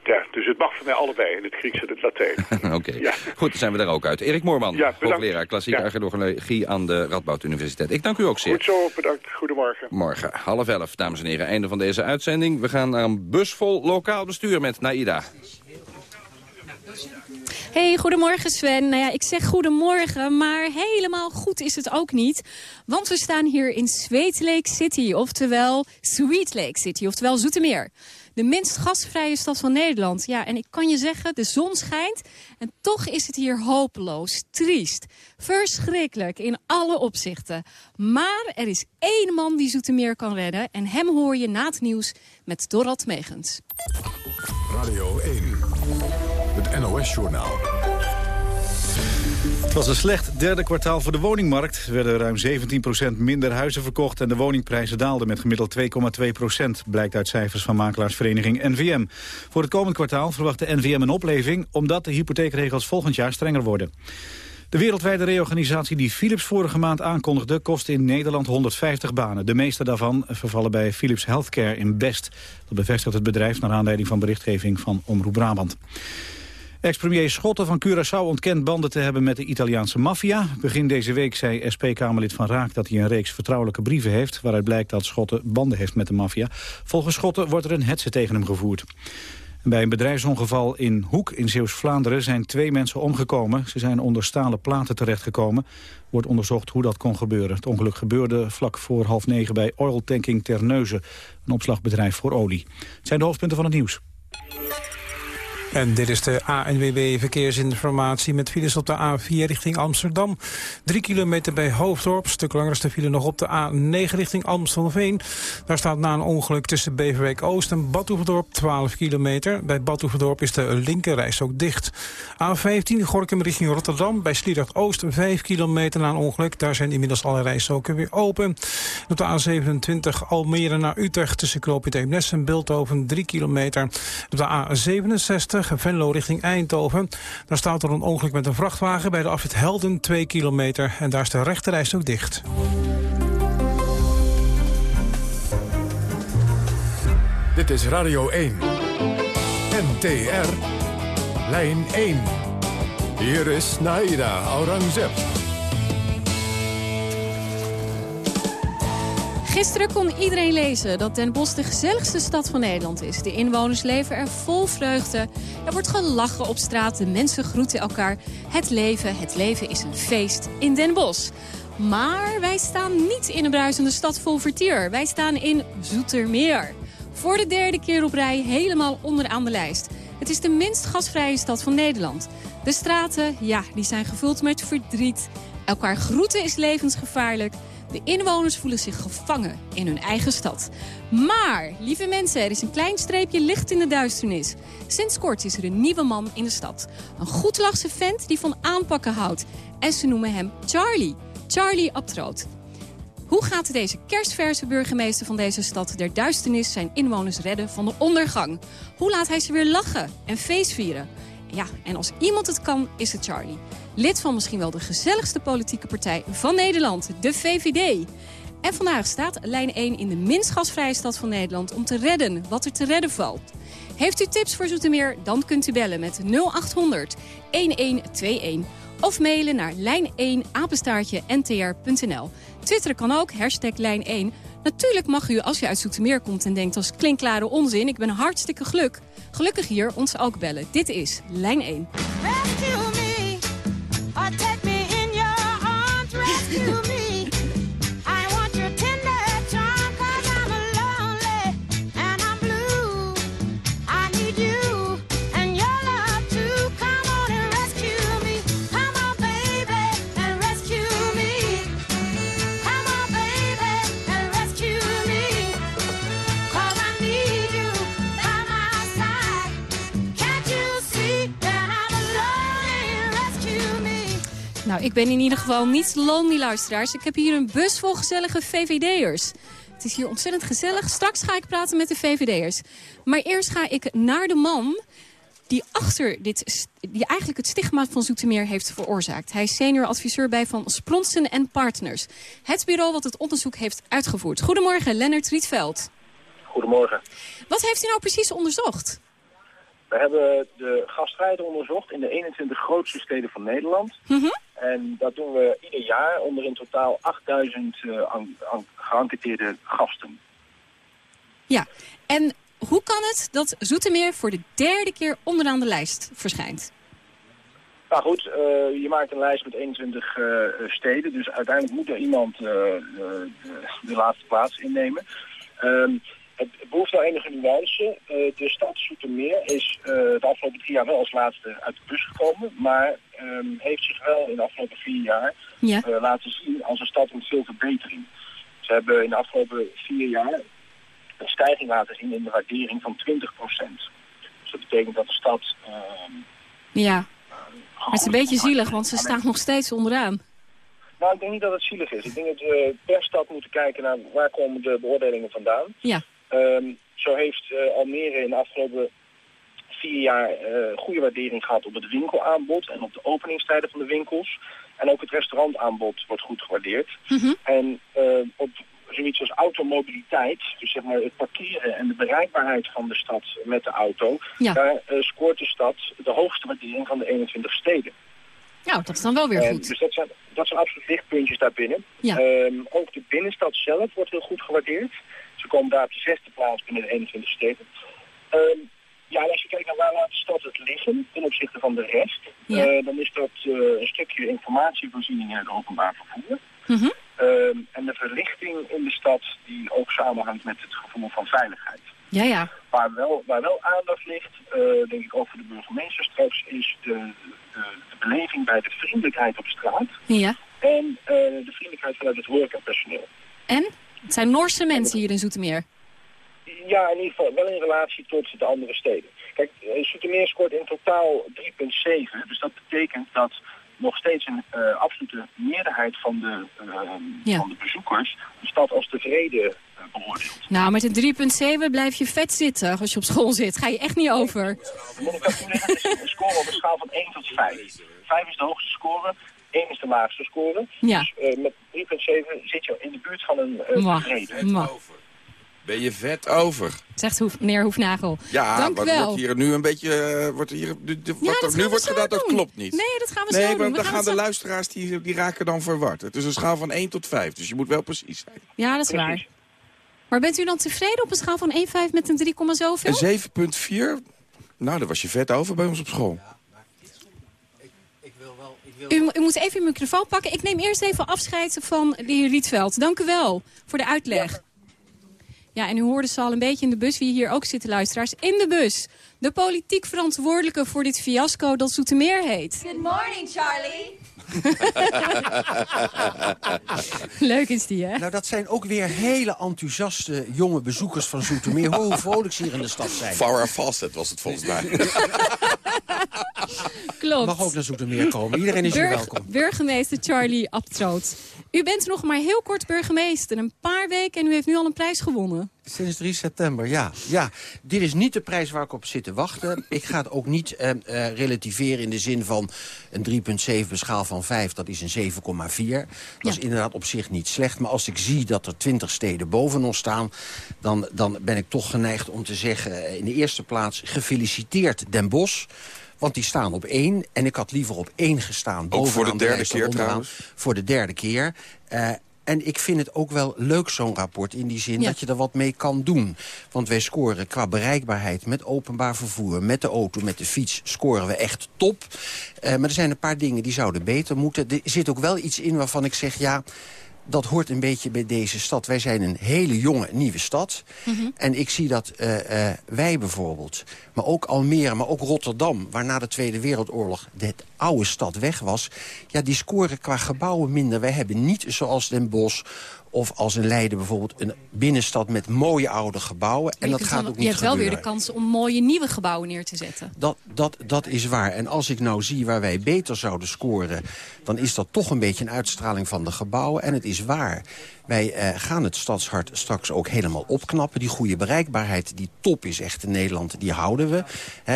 ja, dus het mag voor mij allebei, in het Grieks en het Latijn. Oké, goed, dan zijn we daar ook uit. Erik Moorman, Ja, hoogleraar klassieke Ja. archeologie aan de Radboud Universiteit. Ik dank u ook zeer. Goed zo, bedankt. Goedemorgen. Morgen, half elf, dames en heren, einde van deze uitzending. We gaan naar een busvol lokaal bestuur met Naida. Hey, goedemorgen Sven. Nou ja, ik zeg goedemorgen, maar helemaal goed is het ook niet. Want we staan hier in Sweet Lake City, oftewel Sweet Lake City, oftewel Zoetermeer. De minst gasvrije stad van Nederland. Ja, en ik kan je zeggen, de zon schijnt. En toch is het hier hopeloos, triest, verschrikkelijk in alle opzichten. Maar er is één man die Zoetermeer kan redden. En hem hoor je na het nieuws met Dorald Megens. Radio 1, NOS-journaal. Het was een slecht derde kwartaal voor de woningmarkt. Er werden ruim 17% minder huizen verkocht... en de woningprijzen daalden met gemiddeld 2,2% blijkt uit cijfers van makelaarsvereniging NVM. Voor het komend kwartaal verwacht de NVM een opleving... omdat de hypotheekregels volgend jaar strenger worden. De wereldwijde reorganisatie die Philips vorige maand aankondigde... kost in Nederland 150 banen. De meeste daarvan vervallen bij Philips Healthcare in Best. Dat bevestigt het bedrijf naar aanleiding van berichtgeving van Omroep Brabant. Ex-premier Schotten van Curaçao ontkent banden te hebben met de Italiaanse maffia. Begin deze week zei SP-Kamerlid Van Raak dat hij een reeks vertrouwelijke brieven heeft... waaruit blijkt dat Schotten banden heeft met de maffia. Volgens Schotten wordt er een hetze tegen hem gevoerd. Bij een bedrijfsongeval in Hoek in Zeeuws-Vlaanderen zijn twee mensen omgekomen. Ze zijn onder stalen platen terechtgekomen. Wordt onderzocht hoe dat kon gebeuren. Het ongeluk gebeurde vlak voor half negen bij Oil Tanking Terneuzen. Een opslagbedrijf voor olie. Het zijn de hoofdpunten van het nieuws. En dit is de ANWB verkeersinformatie met files op de A4 richting Amsterdam. Drie kilometer bij Hoofddorp. Stuk langer is de file nog op de A9 richting Amstelveen. Daar staat na een ongeluk tussen Beverwijk Oost en Badhoevedorp 12 kilometer. Bij Badhoevedorp is de linkerreis ook dicht. A15 Gorkum richting Rotterdam. Bij Sliedrecht Oost 5 kilometer na een ongeluk. Daar zijn inmiddels alle rijstroken weer open. Op de A27 Almere naar Utrecht tussen Knoopje Eemnes en Beeldhoven 3 kilometer. Op de A67 Venlo richting Eindhoven. Daar staat er een ongeluk met een vrachtwagen bij de afrit Helden 2 kilometer. En daar is de rechterreis ook dicht. Dit is Radio 1. NTR. Lijn 1. Hier is Naida Aurangzeb. Gisteren kon iedereen lezen dat Den Bosch de gezelligste stad van Nederland is. De inwoners leven er vol vreugde. Er wordt gelachen op straat, de mensen groeten elkaar. Het leven, het leven is een feest in Den Bosch. Maar wij staan niet in een bruisende stad vol vertier. Wij staan in Zoetermeer. Voor de derde keer op rij helemaal onderaan de lijst. Het is de minst gasvrije stad van Nederland. De straten, ja, die zijn gevuld met verdriet. Elkaar groeten is levensgevaarlijk. De inwoners voelen zich gevangen in hun eigen stad. Maar, lieve mensen, er is een klein streepje licht in de duisternis. Sinds kort is er een nieuwe man in de stad. Een goedlachse vent die van aanpakken houdt. En ze noemen hem Charlie. Charlie Abtroot. Hoe gaat deze kerstverse burgemeester van deze stad der duisternis zijn inwoners redden van de ondergang? Hoe laat hij ze weer lachen en feestvieren? Ja, en als iemand het kan, is het Charlie. Lid van misschien wel de gezelligste politieke partij van Nederland, de VVD. En vandaag staat lijn 1 in de minst gasvrije stad van Nederland... om te redden wat er te redden valt. Heeft u tips voor Zoetermeer, dan kunt u bellen met 0800 1121... of mailen naar lijn1 apenstaartje ntr.nl. Twitter kan ook, hashtag lijn 1. Natuurlijk mag u, als je uit Zoetermeer komt en denkt... als klinkklare onzin, ik ben hartstikke geluk... gelukkig hier ons ook bellen. Dit is Lijn 1. to me. Nou, ik ben in ieder geval niet lonely luisteraars. Ik heb hier een bus vol gezellige VVD'ers. Het is hier ontzettend gezellig. Straks ga ik praten met de VVD'ers. Maar eerst ga ik naar de man die achter dit, die eigenlijk het stigma van Zoetermeer heeft veroorzaakt. Hij is senior adviseur bij Van Spronsen en Partners. Het bureau wat het onderzoek heeft uitgevoerd. Goedemorgen, Lennart Rietveld. Goedemorgen. Wat heeft u nou precies onderzocht? We hebben de gastvrijheid onderzocht in de 21 grootste steden van Nederland. En dat doen we ieder jaar onder in totaal 8000 eh, an- an- geënquêteerde gasten. Ja, en hoe kan het dat Zoetermeer voor de derde keer onderaan de lijst verschijnt? Nou goed, eh, je maakt een lijst met 21 eh, steden, dus uiteindelijk moet er iemand eh, de, de, de laatste plaats innemen. Ehm, Het behoeft wel enige nuance. Eh, de stad Zoetermeer is eh, de afgelopen drie jaar wel als laatste uit de bus gekomen. Maar ehm, heeft zich wel in de afgelopen vier jaar Ja. eh, laten zien als een stad met veel verbetering. Ze hebben in de afgelopen vier jaar een stijging laten zien in de waardering van 20% Dus dat betekent dat de stad... ehm, Ja. Het is een beetje zielig, want ze staan nog steeds onderaan. nou, ik denk niet dat het zielig is. Ik denk dat we per stad moeten kijken naar waar komen de beoordelingen vandaan. Ja. Ehm, zo heeft eh, Almere in de afgelopen vier jaar eh, goede waardering gehad op het winkelaanbod en op de openingstijden van de winkels. En ook het restaurantaanbod wordt goed gewaardeerd. En eh, op zoiets als automobiliteit, dus zeg maar het parkeren en de bereikbaarheid van de stad met de auto, Ja. daar scoort de stad de hoogste waardering van de 21 steden. Nou, dat is dan wel weer goed. Dus dat zijn, dat zijn absoluut lichtpuntjes daarbinnen. Ja. Ehm, ook de binnenstad zelf wordt heel goed gewaardeerd. Ze komen daar op de zesde plaats binnen de 21 steden. Ehm, ja, en als je kijkt naar waar laat de stad het liggen ten opzichte van de rest, Ja. eh, dan is dat eh, een stukje informatievoorziening in het openbaar vervoer. Mhm. Ehm, en de verlichting in de stad die ook samenhangt met het gevoel van veiligheid. Ja, ja. Waar wel, waar wel aandacht ligt, eh, denk ik ook voor de burgemeester straks, is de, de, de beleving bij de vriendelijkheid op straat. Ja. En de vriendelijkheid vanuit het horecapersoneel. En? Het zijn Noorse mensen hier in Zoetermeer. Ja, in ieder geval wel in relatie tot de andere steden. Kijk, eh, Zoetermeer scoort in totaal 3,7. Dus dat betekent dat nog steeds een eh, absolute meerderheid van de, eh, Ja. van de bezoekers de stad als tevreden beoordeelt. Nou, met een 3,7 blijf je vet zitten als je op school zit. Ga je echt niet over. Toelichten, het is een score op een schaal van 1 tot 5. 5 is de hoogste score, 1 is de laagste score. Ja. Dus eh, met 3,7 zit je in de buurt van een uh, mwah. Ben je vet over? Zegt Hoef, meneer Hoefnagel. Ja, Dank wat wel. wordt hier nu een beetje... eh, wordt hier, de, de- Ja, wat er nu wordt gedaan, dat klopt niet. Nee, dat gaan we nee, zo doen. We dan gaan gaan de luisteraars, die, die raken dan verward. Het is een schaal van 1 tot 5, dus je moet wel precies zijn. Ja, dat is waar. Maar bent u dan tevreden op een schaal van 1,5 met een 3, zoveel? Een 7,4? Nou, daar was je vet over bij ons op school. U, u moet even uw microfoon pakken. Ik neem eerst even afscheid van de heer Rietveld. Dank u wel voor de uitleg. Ja, en u hoorde ze al een beetje in de bus, wie hier ook zitten, luisteraars. In de bus, de politiek verantwoordelijke voor dit fiasco dat Zoetermeer heet. Good morning, Charlie. Leuk is die, hè? Nou, dat zijn ook weer hele enthousiaste jonge bezoekers van Zoetermeer. Hoe vrolijk ze hier in de stad zijn. Farrah Fawcett was het volgens mij. Klopt. Mag ook naar Zoetermeer komen. Iedereen is hier Burg- welkom. Burgemeester Charlie Abtroot. U bent nog maar heel kort burgemeester. Een paar weken en u heeft nu al een prijs gewonnen. Sinds 3 september, ja. ja. Dit is niet de prijs waar ik op zit te wachten. Ik ga het ook niet eh, eh, relativeren in de zin van een 3,7 schaal van 5. Dat is een 7,4. Dat is inderdaad op zich niet slecht. Maar als ik zie dat er 20 steden boven ons staan... Dan, dan ben ik toch geneigd om te zeggen... eh, in de eerste plaats gefeliciteerd Den Bosch... Want die staan op één. En ik had liever op één gestaan. Ook voor de derde keer onderaan. trouwens. Voor de derde keer. Eh, en ik vind het ook wel leuk, zo'n rapport, in die zin Ja. dat je er wat mee kan doen. Want wij scoren qua bereikbaarheid met openbaar vervoer, met de auto, met de fiets, scoren we echt top. Eh, maar er zijn een paar dingen die zouden beter moeten. Er zit ook wel iets in waarvan ik zeg, ja, dat hoort een beetje bij deze stad. Wij zijn een hele jonge, nieuwe stad. En ik zie dat eh, eh, wij bijvoorbeeld, maar ook Almere, maar ook Rotterdam... waar na de Tweede Wereldoorlog de oude stad weg was... ja, die scoren qua gebouwen minder. Wij hebben niet zoals Den Bosch of als in Leiden bijvoorbeeld... een binnenstad met mooie oude gebouwen. En je dat gaat dan- ook je niet hebt wel weer de kans om mooie nieuwe gebouwen neer te zetten. Dat, dat, dat is waar. En als ik nou zie waar wij beter zouden scoren... dan is dat toch een beetje een uitstraling van de gebouwen. En het is waar. Wij eh, gaan het stadshart straks ook helemaal opknappen. Die goede bereikbaarheid, die top is echt in Nederland, die houden we.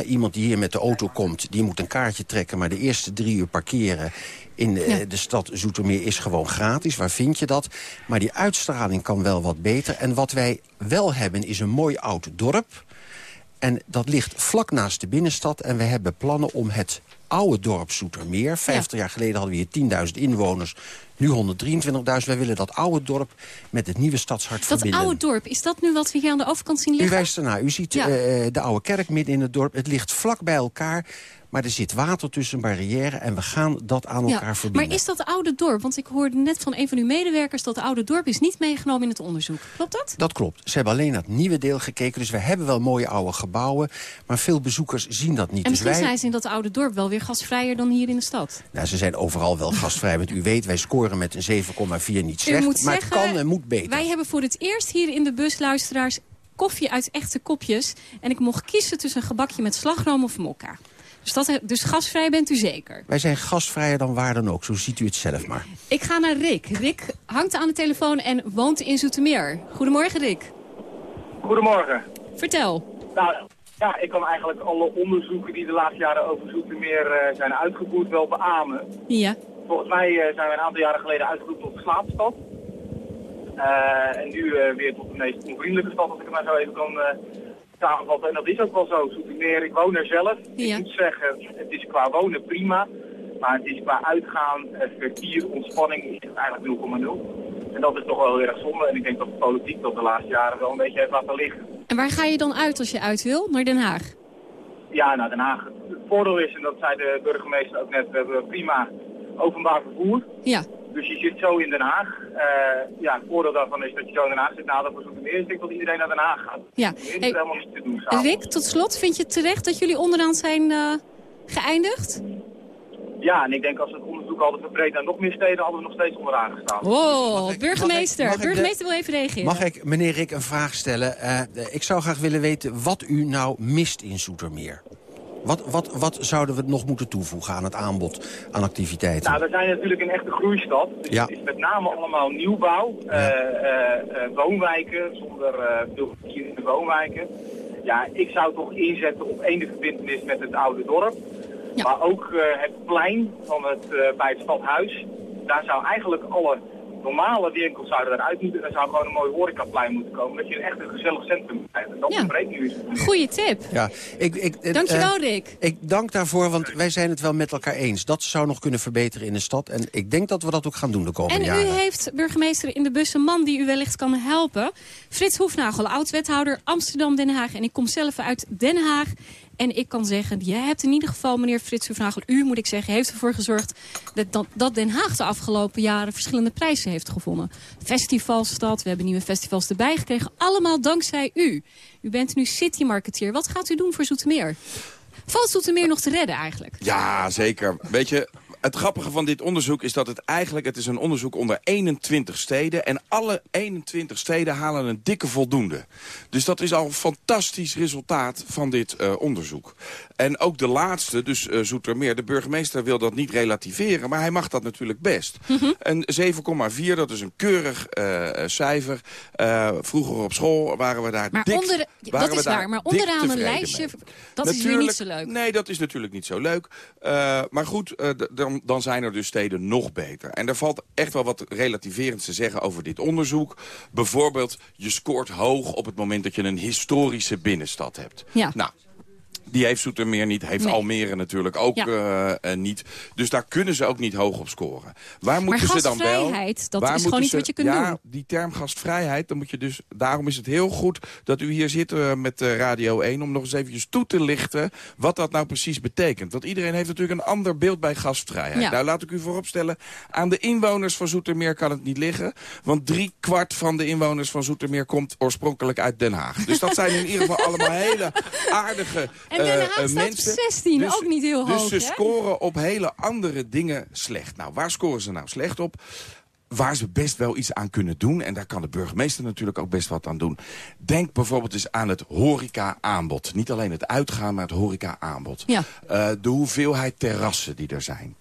Iemand die hier met de auto komt, die moet een kaartje trekken... maar de eerste drie uur parkeren in eh, Ja. de stad Zoetermeer is gewoon gratis. Waar vind je dat? Maar die uitstraling kan wel wat beter. En wat wij wel hebben is een mooi oud dorp... En dat ligt vlak naast de binnenstad. En we hebben plannen om het oude dorp Zoetermeer... 50 jaar geleden hadden we hier 10.000 inwoners. Nu 123.000. Wij willen dat oude dorp met het nieuwe stadshart Dat verbinden. oude dorp, is dat nu wat we hier aan de overkant zien U liggen? wijst ernaar. U ziet Ja. eh, de oude kerk midden in het dorp. Het ligt vlak bij elkaar. Maar er zit water tussen, barrière. En we gaan dat aan elkaar verbinden. Maar is dat oude dorp? Want ik hoorde net van een van uw medewerkers... dat het oude dorp is niet meegenomen in het onderzoek. Klopt dat? Dat klopt. Ze hebben alleen naar het nieuwe deel gekeken. Dus we hebben wel mooie oude gebouwen. Maar veel bezoekers zien dat niet. En dus misschien wij, zijn ze in dat oude dorp wel weer gasvrijer dan hier in de stad. nou, ze zijn overal wel gastvrij. Want u weet, wij scoren met een 7,4 niet slecht. maar zeggen, het kan en moet beter. Wij hebben voor het eerst hier in de bus, luisteraars... koffie uit echte kopjes. En ik mocht kiezen tussen een gebakje met slagroom of mokka. Dus, dat, dus gasvrij bent u zeker. Wij zijn gasvrijer dan waar dan ook. Zo ziet u het zelf maar. Ik ga naar Rick. Rick hangt aan de telefoon en woont in Zoetermeer. Goedemorgen, Rick. Goedemorgen. Vertel. Nou, ja, ik kan eigenlijk alle onderzoeken die de laatste jaren over Zoetermeer eh, zijn uitgevoerd wel beamen. Ja. Volgens mij eh, zijn we een aantal jaren geleden uitgeroepen tot slaapstad. Eh, en nu eh, weer tot de meest onvriendelijke stad, als ik het maar zo even kan En dat is ook wel zo. Zoetermeer, ik woon er zelf. Ja. Ik moet zeggen, het is qua wonen prima. Maar het is qua uitgaan, eh, vertier, ontspanning is het eigenlijk 0,0. En dat is toch wel heel erg zonde. En ik denk dat de politiek dat de laatste jaren wel een beetje heeft laten liggen. En waar ga je dan uit als je uit wil? Naar Den Haag? Ja, naar Den Haag. Het voordeel is, en dat zei de burgemeester ook net, we hebben prima openbaar vervoer. Ja. Dus je zit zo in Den Haag. Eh, ja, het voordeel daarvan is dat je zo in Den Haag zit. Nou, dat voor Zoetermeer is ik dat iedereen naar Den Haag gaat. Ja. Hey, helemaal niets te doen samen. Rick, tot slot, vind je het terecht dat jullie onderaan zijn eh, geëindigd? Ja, en ik denk als het onderzoek hadden verbreed naar nog meer steden, hadden we nog steeds onderaan gestaan. Wow, burgemeester. mag ik de- burgemeester wil even reageren. Mag ik, meneer Rick, een vraag stellen? Eh, ik zou graag willen weten wat u nou mist in Zoetermeer. Wat, wat, wat zouden we nog moeten toevoegen aan het aanbod aan activiteiten? Nou, we zijn natuurlijk een echte groeistad. Dus Ja. het is met name allemaal nieuwbouw, eh, eh, eh, woonwijken, zonder eh, veel verkeer in de woonwijken. Ja, ik zou toch inzetten op één de verbindenis met het oude dorp. Maar ook eh, het plein van het, eh, bij het stadhuis. Daar zou eigenlijk alle normale winkels zouden eruit moeten. Er zou gewoon een mooi horecaplein moeten komen. Dat je echt een gezellig centrum krijgt. En dat ontbreekt nu. Goeie tip. Ja, ik, ik, eh, Dankjewel, eh, Rick. Ik dank daarvoor, want wij zijn het wel met elkaar eens. Dat zou nog kunnen verbeteren in de stad. En ik denk dat we dat ook gaan doen de komende En u jaren. heeft, burgemeester, in de bus een man die u wellicht kan helpen. Frits Hoefnagel, oud-wethouder Amsterdam-Den Haag. En ik kom zelf uit Den Haag. En ik kan zeggen, jij hebt in ieder geval, meneer Frits Hoefnagel... u, moet ik zeggen, heeft ervoor gezorgd dat, dat, Den Haag de afgelopen jaren... verschillende prijzen heeft gewonnen. Festivalstad, we hebben nieuwe festivals erbij gekregen. Allemaal dankzij u. U bent nu city-marketeer. Wat gaat u doen voor Zoetermeer? Valt Zoetermeer nog te redden eigenlijk? Ja, zeker. Weet je, het grappige van dit onderzoek is dat het eigenlijk... het is een onderzoek onder 21 steden... en alle 21 steden halen een dikke voldoende. Dus dat is al een fantastisch resultaat van dit eh, onderzoek. En ook de laatste, dus eh, Zoetermeer, de burgemeester wil dat niet relativeren... maar hij mag dat natuurlijk best. Een 7,4, dat is een keurig eh, cijfer. Vroeger op school waren we daar Maar dik, onder, dat is waar, maar onderaan een lijstje, mee. dat is weer niet zo leuk. Nee, dat is natuurlijk niet zo leuk. Maar goed, eh, d- dan, dan zijn er dus steden nog beter. En er valt echt wel wat relativerends te zeggen over dit onderzoek. Bijvoorbeeld, je scoort hoog op het moment dat je een historische binnenstad hebt. Ja. Nou, die heeft Zoetermeer niet, heeft Nee. Almere natuurlijk ook Ja. eh, eh, niet. Dus daar kunnen ze ook niet hoog op scoren. Waar moeten ze dan wel? gastvrijheid, dat waar is gewoon niet wat je kunt ja, doen. die term gastvrijheid, dan moet je dus, daarom is het heel goed dat u hier zit eh, met Radio 1... om nog eens eventjes toe te lichten wat dat nou precies betekent. Want iedereen heeft natuurlijk een ander beeld bij gastvrijheid. Ja. Nou, laat ik u vooropstellen, aan de inwoners van Zoetermeer kan het niet liggen. Want drie kwart van de inwoners van Zoetermeer komt oorspronkelijk uit Den Haag. Dus dat zijn in ieder geval allemaal hele aardige En Den eh, Haag eh, staat op mensen. 16, ook niet heel dus hoog, ze hè? scoren op hele andere dingen slecht. Nou, waar scoren ze nou slecht op? Waar ze best wel iets aan kunnen doen. En daar kan de burgemeester natuurlijk ook best wat aan doen. Denk bijvoorbeeld eens aan het horeca-aanbod. Niet alleen het uitgaan, maar het horeca-aanbod. Ja. Eh, de hoeveelheid terrassen die er zijn.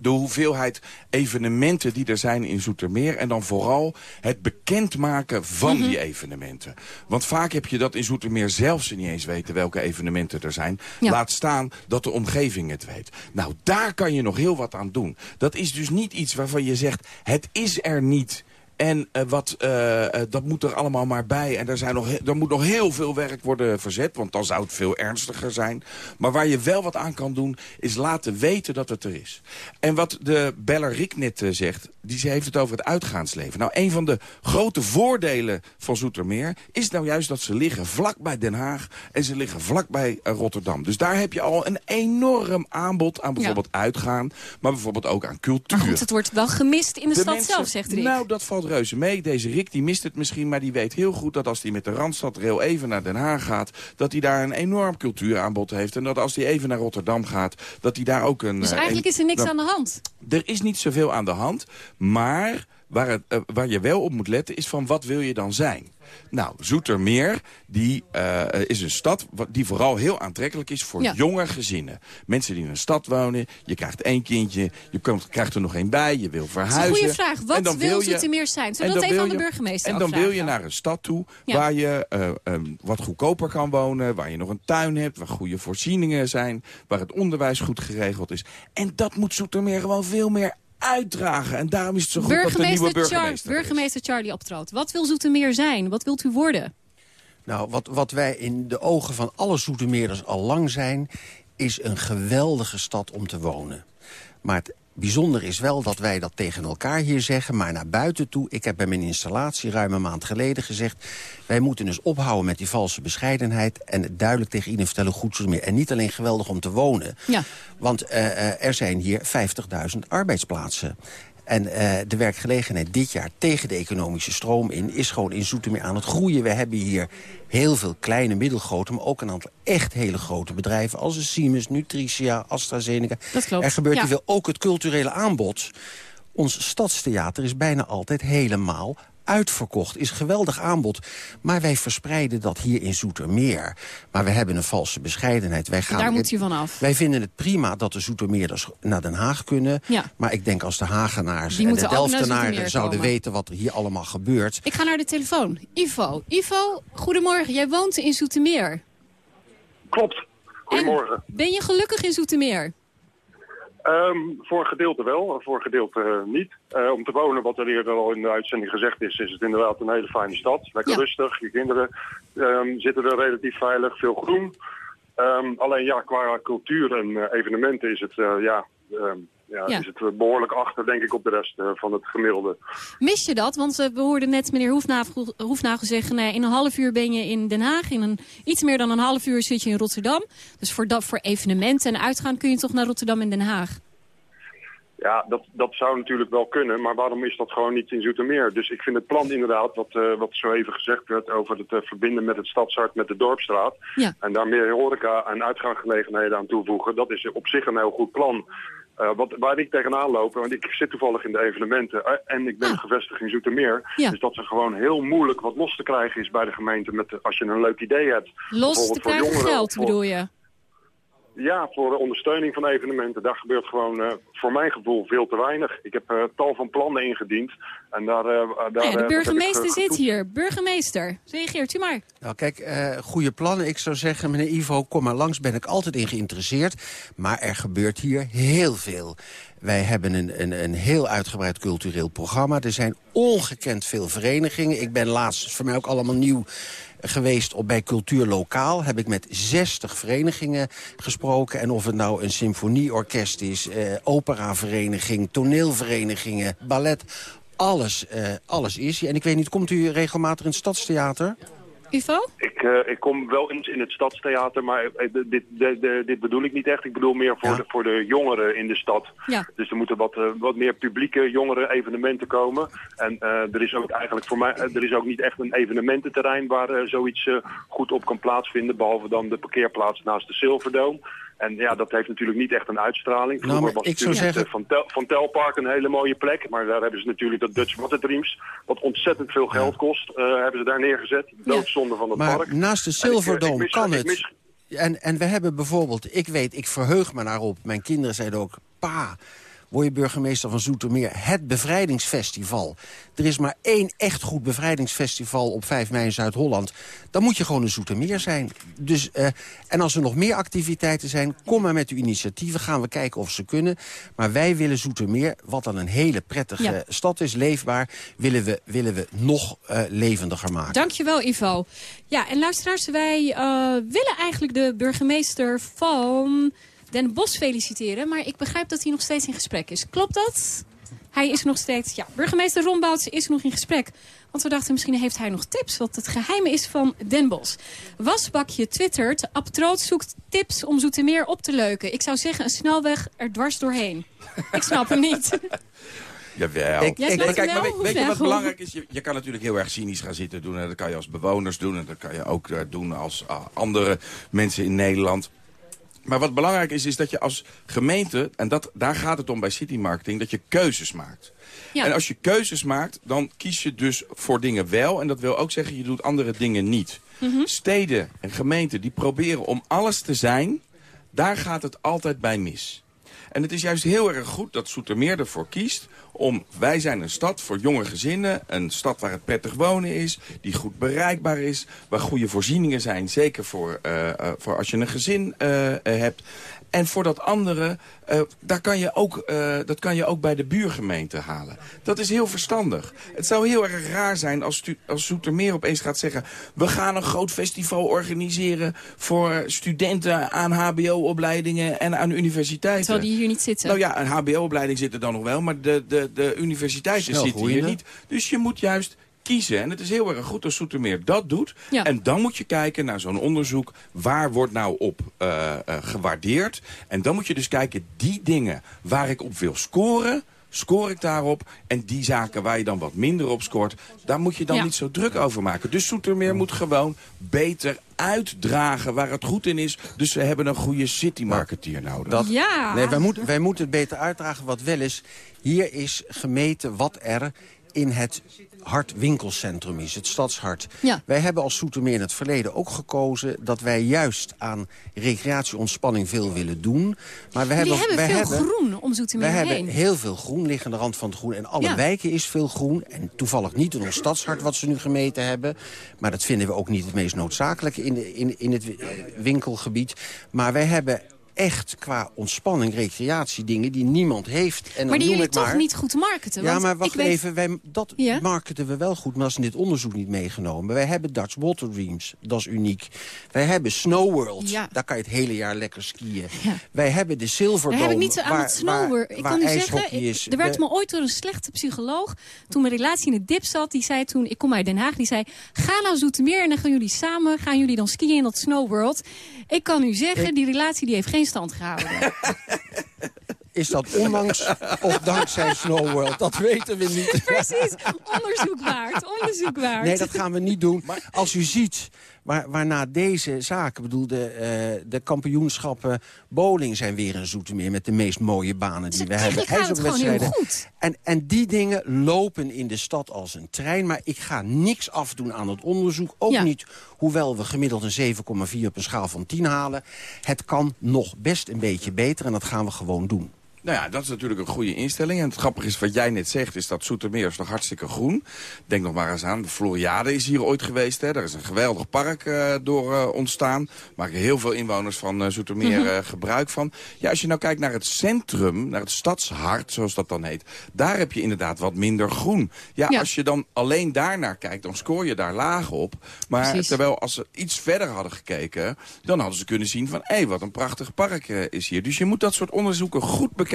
De hoeveelheid evenementen die er zijn in Zoetermeer. En dan vooral het bekendmaken van Mhm. die evenementen. Want vaak heb je dat in Zoetermeer zelfs niet eens weten welke evenementen er zijn. Ja. Laat staan dat de omgeving het weet. Nou, daar kan je nog heel wat aan doen. Dat is dus niet iets waarvan je zegt, het is er niet. En eh, wat, eh, eh, dat moet er allemaal maar bij. En er, zijn nog, er moet nog heel veel werk worden verzet, want dan zou het veel ernstiger zijn. Maar waar je wel wat aan kan doen, is laten weten dat het er is. En wat de beller Rick net zegt, die ze heeft het over het uitgaansleven. Nou, een van de grote voordelen van Zoetermeer is nou juist dat ze liggen vlak bij Den Haag en ze liggen vlak bij Rotterdam. Dus daar heb je al een enorm aanbod aan bijvoorbeeld uitgaan, maar bijvoorbeeld ook aan cultuur. Maar goed, het wordt wel gemist in de, stad mensen- zelf, zegt Rick. Nou, dat valt reuze mee. Deze Rick die mist het misschien, maar die weet heel goed dat als hij met de Randstadrail even naar Den Haag gaat, dat hij daar een enorm cultuuraanbod heeft. En dat als hij even naar Rotterdam gaat, dat hij daar ook een... Dus eh, eigenlijk een- is er niks aan de hand. er is niet zoveel aan de hand, maar waar, het, eh, waar je wel op moet letten is van wat wil je dan zijn? Nou, Zoetermeer die, eh, is een stad die vooral heel aantrekkelijk is voor Ja. jonge gezinnen. Mensen die in een stad wonen, je krijgt één kindje, je komt, krijgt er nog één bij, je wil Dat is verhuizen. een goede vraag. En Wat dan wil je- Zoetermeer zijn? Zullen en we dat even aan wil de burgemeester En dan wil je naar een stad toe Ja. waar je eh, eh, wat goedkoper kan wonen, waar je nog een tuin hebt, waar goede voorzieningen zijn, waar het onderwijs goed geregeld is. En dat moet Zoetermeer gewoon veel meer uitdragen. En daarom is het zo goed dat de nieuwe Burgemeester, Char burgemeester... burgemeester Charlie Optroot. Wat wil Zoetermeer zijn? Wat wilt u worden? Nou, wat, wat wij in de ogen van alle Zoetermeerders al lang zijn... is een geweldige stad om te wonen. Maar het bijzonder is wel dat wij dat tegen elkaar hier zeggen... maar naar buiten toe, ik heb bij mijn installatie ruim een maand geleden gezegd... wij moeten dus ophouden met die valse bescheidenheid... en het duidelijk tegen iedereen vertellen goed Zoetermeer. En niet alleen geweldig om te wonen, Ja. want eh, eh, er zijn hier 50.000 arbeidsplaatsen. En eh, de werkgelegenheid dit jaar tegen de economische stroom in... is gewoon in Zoetermeer aan het groeien. We hebben hier heel veel kleine, middelgrote... maar ook een aantal echt hele grote bedrijven... als de Siemens, Nutricia, AstraZeneca. Dat klopt, Er gebeurt ja. hier veel. Ook het culturele aanbod. Ons stadstheater is bijna altijd helemaal uitverkocht. Is geweldig aanbod. Maar wij verspreiden dat hier in Zoetermeer. Maar we hebben een valse bescheidenheid. Wij gaan Daar moet u van af. Wij vinden het prima dat de Zoetermeerders naar Den Haag kunnen. Ja. Maar ik denk als de Hagenaars Die en de Delftenaren zouden komen. weten wat er hier allemaal gebeurt. Ik ga naar de telefoon. Ivo. Ivo, goedemorgen. Jij woont in Zoetermeer. Klopt. Goedemorgen. Ben je gelukkig in Zoetermeer? Ehm, voor een gedeelte wel, voor een gedeelte eh, niet. Eh, om te wonen, wat er eerder al in de uitzending gezegd is, is het inderdaad een hele fijne stad. Lekker Ja. rustig, je kinderen ehm, zitten er relatief veilig, veel groen. Ehm, alleen ja, qua cultuur en eh, evenementen is het, ja, ja, Ja. Is het eh, behoorlijk achter, denk ik, op de rest eh, van het gemiddelde. Mis je dat? Want eh, we hoorden net meneer Hoefnagel, Hoefnagel zeggen... In een half uur ben je in Den Haag. In een, iets meer dan een half uur zit je in Rotterdam. Dus voor, dat, voor evenementen en uitgaan kun je toch naar Rotterdam en Den Haag? Ja, dat, dat zou natuurlijk wel kunnen, maar waarom is dat gewoon niet in Zoetermeer? Dus ik vind het plan inderdaad, wat, eh, wat zo even gezegd werd... over het verbinden met het stadshart met de Dorpstraat... Ja. en daar meer horeca en uitgaansgelegenheden aan toevoegen... dat is op zich een heel goed plan. Eh, wat, waar ik tegenaan loop, want ik zit toevallig in de evenementen... eh, en ik ben gevestigd in Zoetermeer... Ja. is dat er gewoon heel moeilijk wat los te krijgen is bij de gemeente... Met als je een leuk idee hebt. Los te voor krijgen jongeren geld, voor- bedoel je? Ja, voor de ondersteuning van evenementen. Daar gebeurt gewoon eh, voor mijn gevoel veel te weinig. Ik heb eh, tal van plannen ingediend. En daar, eh, daar, Nou ja, de burgemeester ik, zit hier. Burgemeester, reageert u maar. Nou kijk, eh, goede plannen. Ik zou zeggen, meneer Ivo, kom maar langs. Ben ik altijd in geïnteresseerd. Maar er gebeurt hier heel veel. Wij hebben een, een, een heel uitgebreid cultureel programma. Er zijn ongekend veel verenigingen. Ik ben laatst, voor mij ook allemaal nieuw geweest op, bij Cultuur Lokaal. Heb ik met 60 verenigingen gesproken. En of het nou een symfonieorkest is, eh, operavereniging, toneelverenigingen, ballet. Alles, eh, alles is. En ik weet niet, komt u regelmatig in het Stadstheater? Ivo? Ik, eh, ik kom wel eens in het Stadstheater, maar eh, dit, dit, dit, dit bedoel ik niet echt. Ik bedoel meer voor, de, voor de jongeren in de stad. Ja. Dus er moeten wat, eh, wat meer publieke jongere evenementen komen. En eh, er is ook eigenlijk voor mij, eh, er is ook niet echt een evenemententerrein waar eh, zoiets eh, goed op kan plaatsvinden. Behalve dan de parkeerplaats naast de Silverdome. En ja, dat heeft natuurlijk niet echt een uitstraling. Nou, Vroeger maar was ik zou natuurlijk zeggen- eh, Van, Tel, van Telpark een hele mooie plek. Maar daar hebben ze natuurlijk dat Dutch Water Dreams, wat ontzettend veel geld kost, eh, hebben ze daar neergezet. Doodzonde van het Maar park. naast de eh, Silverdome kan ik het. mis- En, en we hebben bijvoorbeeld, ik weet, ik verheug me daarop. Mijn kinderen zeiden ook, pa, word je burgemeester van Zoetermeer. Het bevrijdingsfestival. Er is maar één echt goed bevrijdingsfestival op 5 mei in Zuid-Holland. Dan moet je gewoon een Zoetermeer zijn. Dus, eh, en als er nog meer activiteiten zijn, kom maar met uw initiatieven. Gaan we kijken of ze kunnen. Maar wij willen Zoetermeer, wat dan een hele prettige Ja. stad is, leefbaar... willen we, willen we nog eh, levendiger maken. Dankjewel, Ivo. Ja, en luisteraars, wij eh, willen eigenlijk de burgemeester van Den Bosch feliciteren. Maar ik begrijp dat hij nog steeds in gesprek is. Klopt dat? Hij is nog steeds... Ja, burgemeester Rombouts is nog in gesprek. Want we dachten, misschien heeft hij nog tips wat het geheim is van Den Bosch. Wasbakje twittert, Abtroot zoekt tips om Zoetermeer op te leuken. Ik zou zeggen, een snelweg er dwars doorheen. ik snap hem niet. Jawel. Ik- Maar kijk, maar weet, weet je wat belangrijk is? Je, je kan natuurlijk heel erg cynisch gaan zitten doen. En dat kan je als bewoners doen. En dat kan je ook eh, doen als ah, andere mensen in Nederland. Maar wat belangrijk is, is dat je als gemeente... en dat, daar gaat het om bij city marketing... dat je keuzes maakt. Ja. En als je keuzes maakt, dan kies je dus voor dingen wel. En dat wil ook zeggen, je doet andere dingen niet. Mhm. Steden en gemeenten die proberen om alles te zijn... daar gaat het altijd bij mis. En het is juist heel erg goed dat Soetermeer ervoor kiest om... wij zijn een stad voor jonge gezinnen, een stad waar het prettig wonen is... die goed bereikbaar is, waar goede voorzieningen zijn... zeker voor, eh, eh, voor als je een gezin eh, hebt. En voor dat andere, eh, daar kan je ook, eh, dat kan je ook bij de buurgemeente halen. Dat is heel verstandig. Het zou heel erg raar zijn als, als Zoetermeer opeens gaat zeggen... we gaan een groot festival organiseren voor studenten aan hbo-opleidingen en aan universiteiten. Terwijl die hier niet zitten. Nou ja, een hbo-opleiding zit er dan nog wel, maar de, de, de universiteiten Snel zitten hier niet. Dus je moet juist kiezen. En het is heel erg goed als Soetermeer dat doet. Ja. En dan moet je kijken naar zo'n onderzoek. Waar wordt nou op eh, eh, gewaardeerd? En dan moet je dus kijken, die dingen waar ik op wil scoren... Scoor ik daarop? En die zaken waar je dan wat minder op scoort... daar moet je dan Ja. niet zo druk over maken. Dus Soetermeer moet gewoon beter uitdragen waar het goed in is. Dus we hebben een goede city-marketeer nodig. Dat, Ja. Nee, wij, moeten wij moeten het beter uitdragen wat wel is. Hier is gemeten wat er in het hartwinkelcentrum is, het stadshart. Ja. Wij hebben als Soetermeer in het verleden ook gekozen... dat wij juist aan recreatie, ontspanning veel willen doen. Maar we hebben, hebben wij veel hebben, groen om Zoetermeer wij heen. hebben heel veel groen liggen aan de rand van het groen. En alle Ja. wijken is veel groen. En toevallig niet in ons stadshart wat ze nu gemeten hebben. Maar dat vinden we ook niet het meest noodzakelijke in, de, in, in het wi- winkelgebied. Maar wij hebben echt qua ontspanning, recreatie dingen die niemand heeft. En dan maar die jullie maar, toch niet goed marketen? ja, maar wacht ik weet- even. Wij, dat Ja? marketen we wel goed, maar dat is in dit onderzoek niet meegenomen. Wij hebben Dutch Water Dreams, dat is uniek. Wij hebben Snow World, Ja. daar kan je het hele jaar lekker skiën. Ja. Wij hebben de Silverdome, Daar heb ik niet zo aan waar, het waar, Ik kan u zeggen, is. er werd We- me ooit door een slechte psycholoog... toen mijn relatie in de dip zat, die zei toen... ik kom uit Den Haag, die zei... ga nou Zoetermeer en dan gaan jullie samen... gaan jullie dan skiën in dat Snowworld. Ik kan u zeggen, die relatie die heeft geen stand gehouden. Is dat ondanks of dankzij Snow World? Dat weten we niet. Precies, onderzoek waard, onderzoek waard. Nee, dat gaan we niet doen. Als u ziet waar, waarna deze zaken... bedoel, de, eh, de kampioenschappen bowling zijn weer in Zoetermeer... met de meest mooie banen die we hebben. eigenlijk gaat het gewoon heel IJshockeywedstrijden. goed. En, en die dingen lopen in de stad als een trein. Maar ik ga niks afdoen aan het onderzoek. Ook Ja. niet, hoewel we gemiddeld een 7,4 op een schaal van 10 halen. Het kan nog best een beetje beter en dat gaan we gewoon doen. Nou ja, dat is natuurlijk een goede instelling. En het grappige is, wat jij net zegt, is dat Soetermeer is nog hartstikke groen. Denk nog maar eens aan, de Floriade is hier ooit geweest. Hè. Daar is een geweldig park eh, door eh, ontstaan. Maken heel veel inwoners van eh, Zoetermeer Mhm. gebruik van. Ja, als je nou kijkt naar het centrum, naar het stadshart, zoals dat dan heet. Daar heb je inderdaad wat minder groen. Ja, Ja. als je dan alleen daarnaar kijkt, dan scoor je daar laag op. Maar Precies. terwijl als ze iets verder hadden gekeken, dan hadden ze kunnen zien van... hé, wat een prachtig park is hier. Dus je moet dat soort onderzoeken goed bekijken.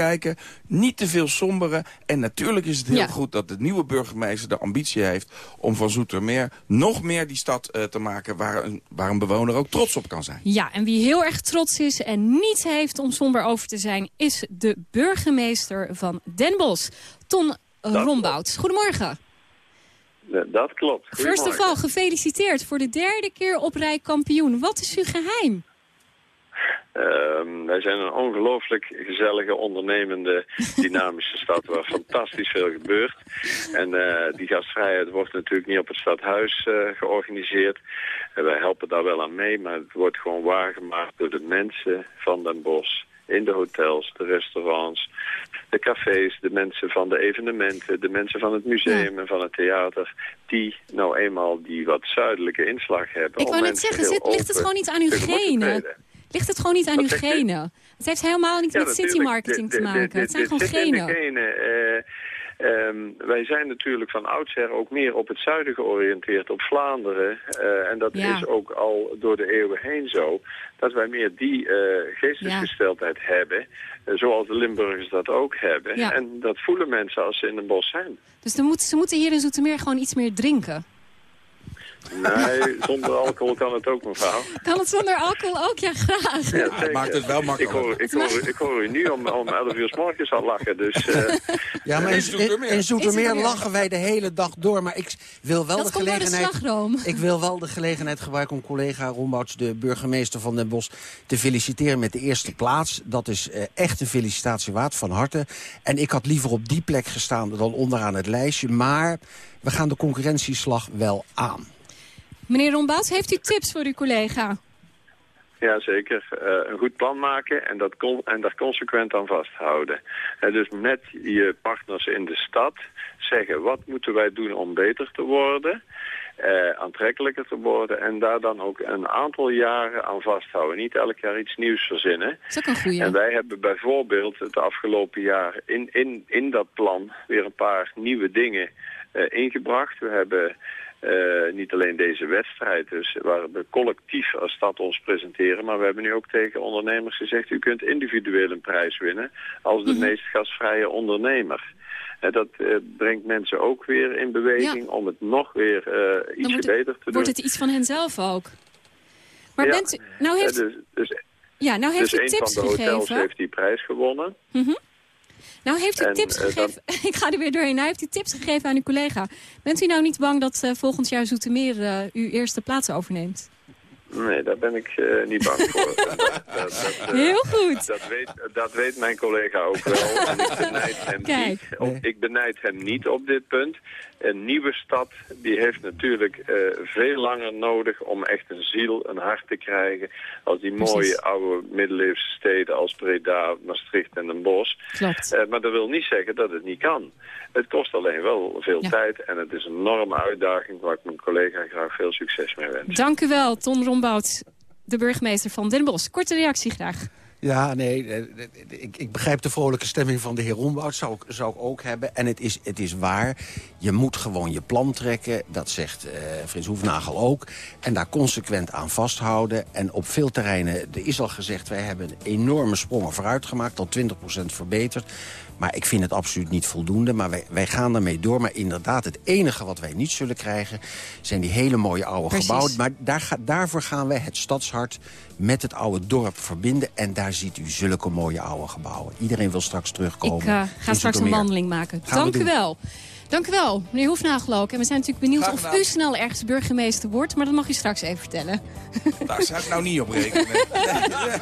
Niet te veel somberen. En natuurlijk is het heel Ja. goed dat de nieuwe burgemeester de ambitie heeft... om van Zoetermeer nog meer die stad eh, te maken... Waar een, waar een bewoner ook trots op kan zijn. Ja, en wie heel erg trots is en niets heeft om somber over te zijn... is de burgemeester van Den Bosch, Ton Rombouts. Goedemorgen. Dat klopt. First of all, gefeliciteerd voor de derde keer op rij kampioen. Wat is uw geheim? Ehm, wij zijn een ongelooflijk gezellige, ondernemende, dynamische stad waar fantastisch veel gebeurt. En eh, die gastvrijheid wordt natuurlijk niet op het stadhuis eh, georganiseerd. En wij helpen daar wel aan mee, maar het wordt gewoon waargemaakt door de mensen van Den Bosch. In de hotels, de restaurants, de cafés, de mensen van de evenementen, de mensen van het museum en van het theater, die nou eenmaal die wat zuidelijke inslag hebben. Ik wou net zeggen, zit, ligt het gewoon niet aan uw genen? Ligt het gewoon niet aan uw genen? Het heeft helemaal niet Ja, met city marketing te maken. Het zijn gewoon genen. genen. Eh, ehm, wij zijn natuurlijk van oudsher ook meer op het zuiden georiënteerd, op Vlaanderen. Eh, en dat Ja. is ook al door de eeuwen heen zo. Dat wij meer die eh, geestesgesteldheid hebben, zoals de Limburgers dat ook hebben. En dat voelen mensen als ze in een bos zijn. Dus moet, ze moeten hier in Zoetermeer gewoon iets meer drinken. Nee, zonder alcohol kan het ook, mevrouw. Kan het zonder alcohol ook? Ja, graag. Ja, maakt het wel Ik makkelijk. hoor, ik, hoor, ik hoor u nu om, om 11 uur s morgens al lachen, dus... eh, Ja, maar in, in, in Zoetermeer lachen wij de hele dag door. Maar ik wil wel Dat de gelegenheid... Ik wil wel de gelegenheid gebruiken om collega Rombouts, de burgemeester van Den Bosch, te feliciteren met de eerste plaats. Dat is eh, echt een felicitatie waard, van harte. En ik had liever op die plek gestaan dan onderaan het lijstje. Maar we gaan de concurrentieslag wel aan. Meneer Rombouts, heeft u tips voor uw collega? Ja, zeker. Eh, een goed plan maken en, dat con en daar consequent aan vasthouden. En dus met je partners in de stad zeggen wat moeten wij doen om beter te worden, eh, aantrekkelijker te worden en daar dan ook een aantal jaren aan vasthouden. Niet elk jaar iets nieuws verzinnen. Dat is ook een goeie. En wij hebben bijvoorbeeld het afgelopen jaar in, in, in dat plan weer een paar nieuwe dingen eh, ingebracht. We hebben eh, niet alleen deze wedstrijd, dus waar we collectief als stad ons presenteren, maar we hebben nu ook tegen ondernemers gezegd, u kunt individueel een prijs winnen als de meest gastvrije ondernemer. En dat eh, brengt mensen ook weer in beweging om het nog weer eh, Dan ietsje beter te doen. wordt het iets van henzelf ook. Maar Ja. bent u... Nou heeft, Eh, dus, dus, ja, nou heeft dus u een tips van de hotels gegeven. heeft die prijs gewonnen. Mhm. Nou heeft u En, tips eh, gegeven... Ik ga er weer doorheen. Nou heeft u tips gegeven aan uw collega. Bent u nou niet bang dat eh, volgend jaar Zoetermeer eh, uw eerste plaats overneemt? Nee, daar ben ik niet bang voor. dat, dat, dat, Heel goed. Dat weet, dat weet mijn collega ook wel. En ik benijd hem, Kijk. niet, op, ik benijd hem niet op dit punt. Een nieuwe stad die heeft natuurlijk eh, veel langer nodig om echt een ziel, een hart te krijgen. Als die Precies. mooie oude middeleeuwse steden als Breda, Maastricht en Den Bosch. Klopt. Eh, maar dat wil niet zeggen dat het niet kan. Het kost alleen wel veel Ja. tijd en het is een enorme uitdaging waar ik mijn collega graag veel succes mee wens. Dank u wel, Ton Rombout, de burgemeester van Den Bosch. Korte reactie graag. Ja, nee, eh, eh, ik, ik begrijp de vrolijke stemming van de heer Rombout. Zou ik, zou ik ook hebben. En het is, het is waar. Je moet gewoon je plan trekken. Dat zegt eh, Frits Hoefnagel ook. En daar consequent aan vasthouden. En op veel terreinen, er is al gezegd... wij hebben enorme sprongen vooruit gemaakt. Al 20% verbeterd. Maar ik vind het absoluut niet voldoende. Maar wij, wij gaan daarmee door. Maar inderdaad, het enige wat wij niet zullen krijgen... zijn die hele mooie oude Precies. gebouwen. Maar daar ga, daarvoor gaan wij het stadshart met het oude dorp verbinden. En daar ziet u zulke mooie oude gebouwen. Iedereen wil straks terugkomen. Ik eh, ga straks een wandeling maken. Gaan Dank u wel. Dank u wel, meneer Hoefnagel ook. En we zijn natuurlijk benieuwd of u snel ergens burgemeester wordt. Maar dat mag u straks even vertellen. Daar zou ik nou niet op rekenen.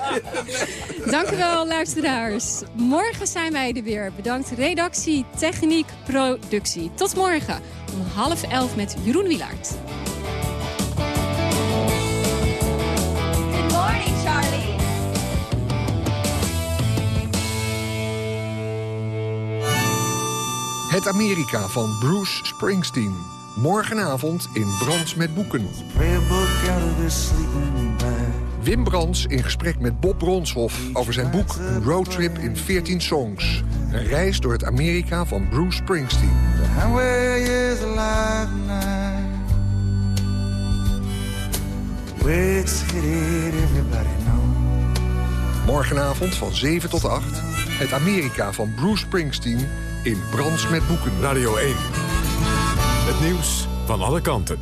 Dank u wel, luisteraars. Morgen zijn wij er weer. Bedankt redactie, techniek, productie. Tot morgen om half elf met Jeroen Wielaert. Het Amerika van Bruce Springsteen. Morgenavond in Brands met Boeken. Wim Brands in gesprek met Bob Bronshoff over zijn boek Een Roadtrip in 14 Songs. Een reis door het Amerika van Bruce Springsteen. Morgenavond van 7 tot 8. Het Amerika van Bruce Springsteen in Brands met Boeken. Radio 1. Het nieuws van alle kanten.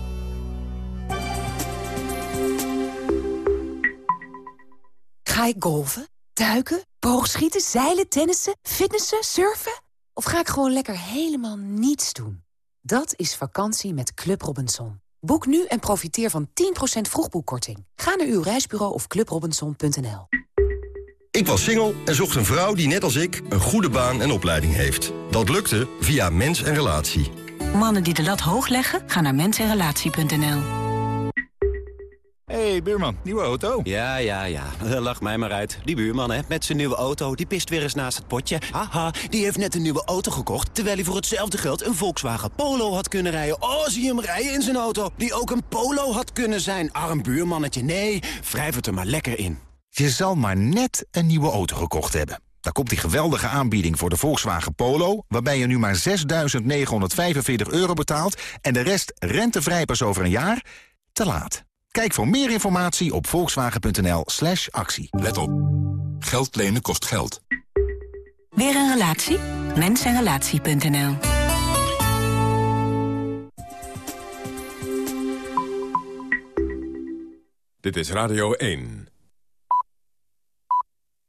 Ga ik golven, duiken, boogschieten, zeilen, tennissen, fitnessen, surfen? Of ga ik gewoon lekker helemaal niets doen? Dat is vakantie met Club Robinson. Boek nu en profiteer van 10% vroegboekkorting. Ga naar uw reisbureau of clubrobinson.nl. Ik was single en zocht een vrouw die net als ik een goede baan en opleiding heeft. Dat lukte via Mens en Relatie. Mannen die de lat hoog leggen, gaan naar mensenrelatie.nl. Hey, hey, buurman, nieuwe auto? Ja, ja, ja. Eh, Lach mij maar uit. Die buurman, hè, met zijn nieuwe auto, die pist weer eens naast het potje. Haha, die heeft net een nieuwe auto gekocht... terwijl hij voor hetzelfde geld een Volkswagen Polo had kunnen rijden. Oh, zie hem rijden in zijn auto, die ook een Polo had kunnen zijn. Arm buurmannetje, nee, wrijf het er maar lekker in. Je zal maar net een nieuwe auto gekocht hebben. Daar komt die geweldige aanbieding voor de Volkswagen Polo... waarbij je nu maar 6.945 euro betaalt... en de rest rentevrij pas over een jaar? Te laat. Kijk voor meer informatie op volkswagen.nl slash actie. Let op. Geld lenen kost geld. Weer een relatie? Mensenrelatie.nl Dit is Radio 1.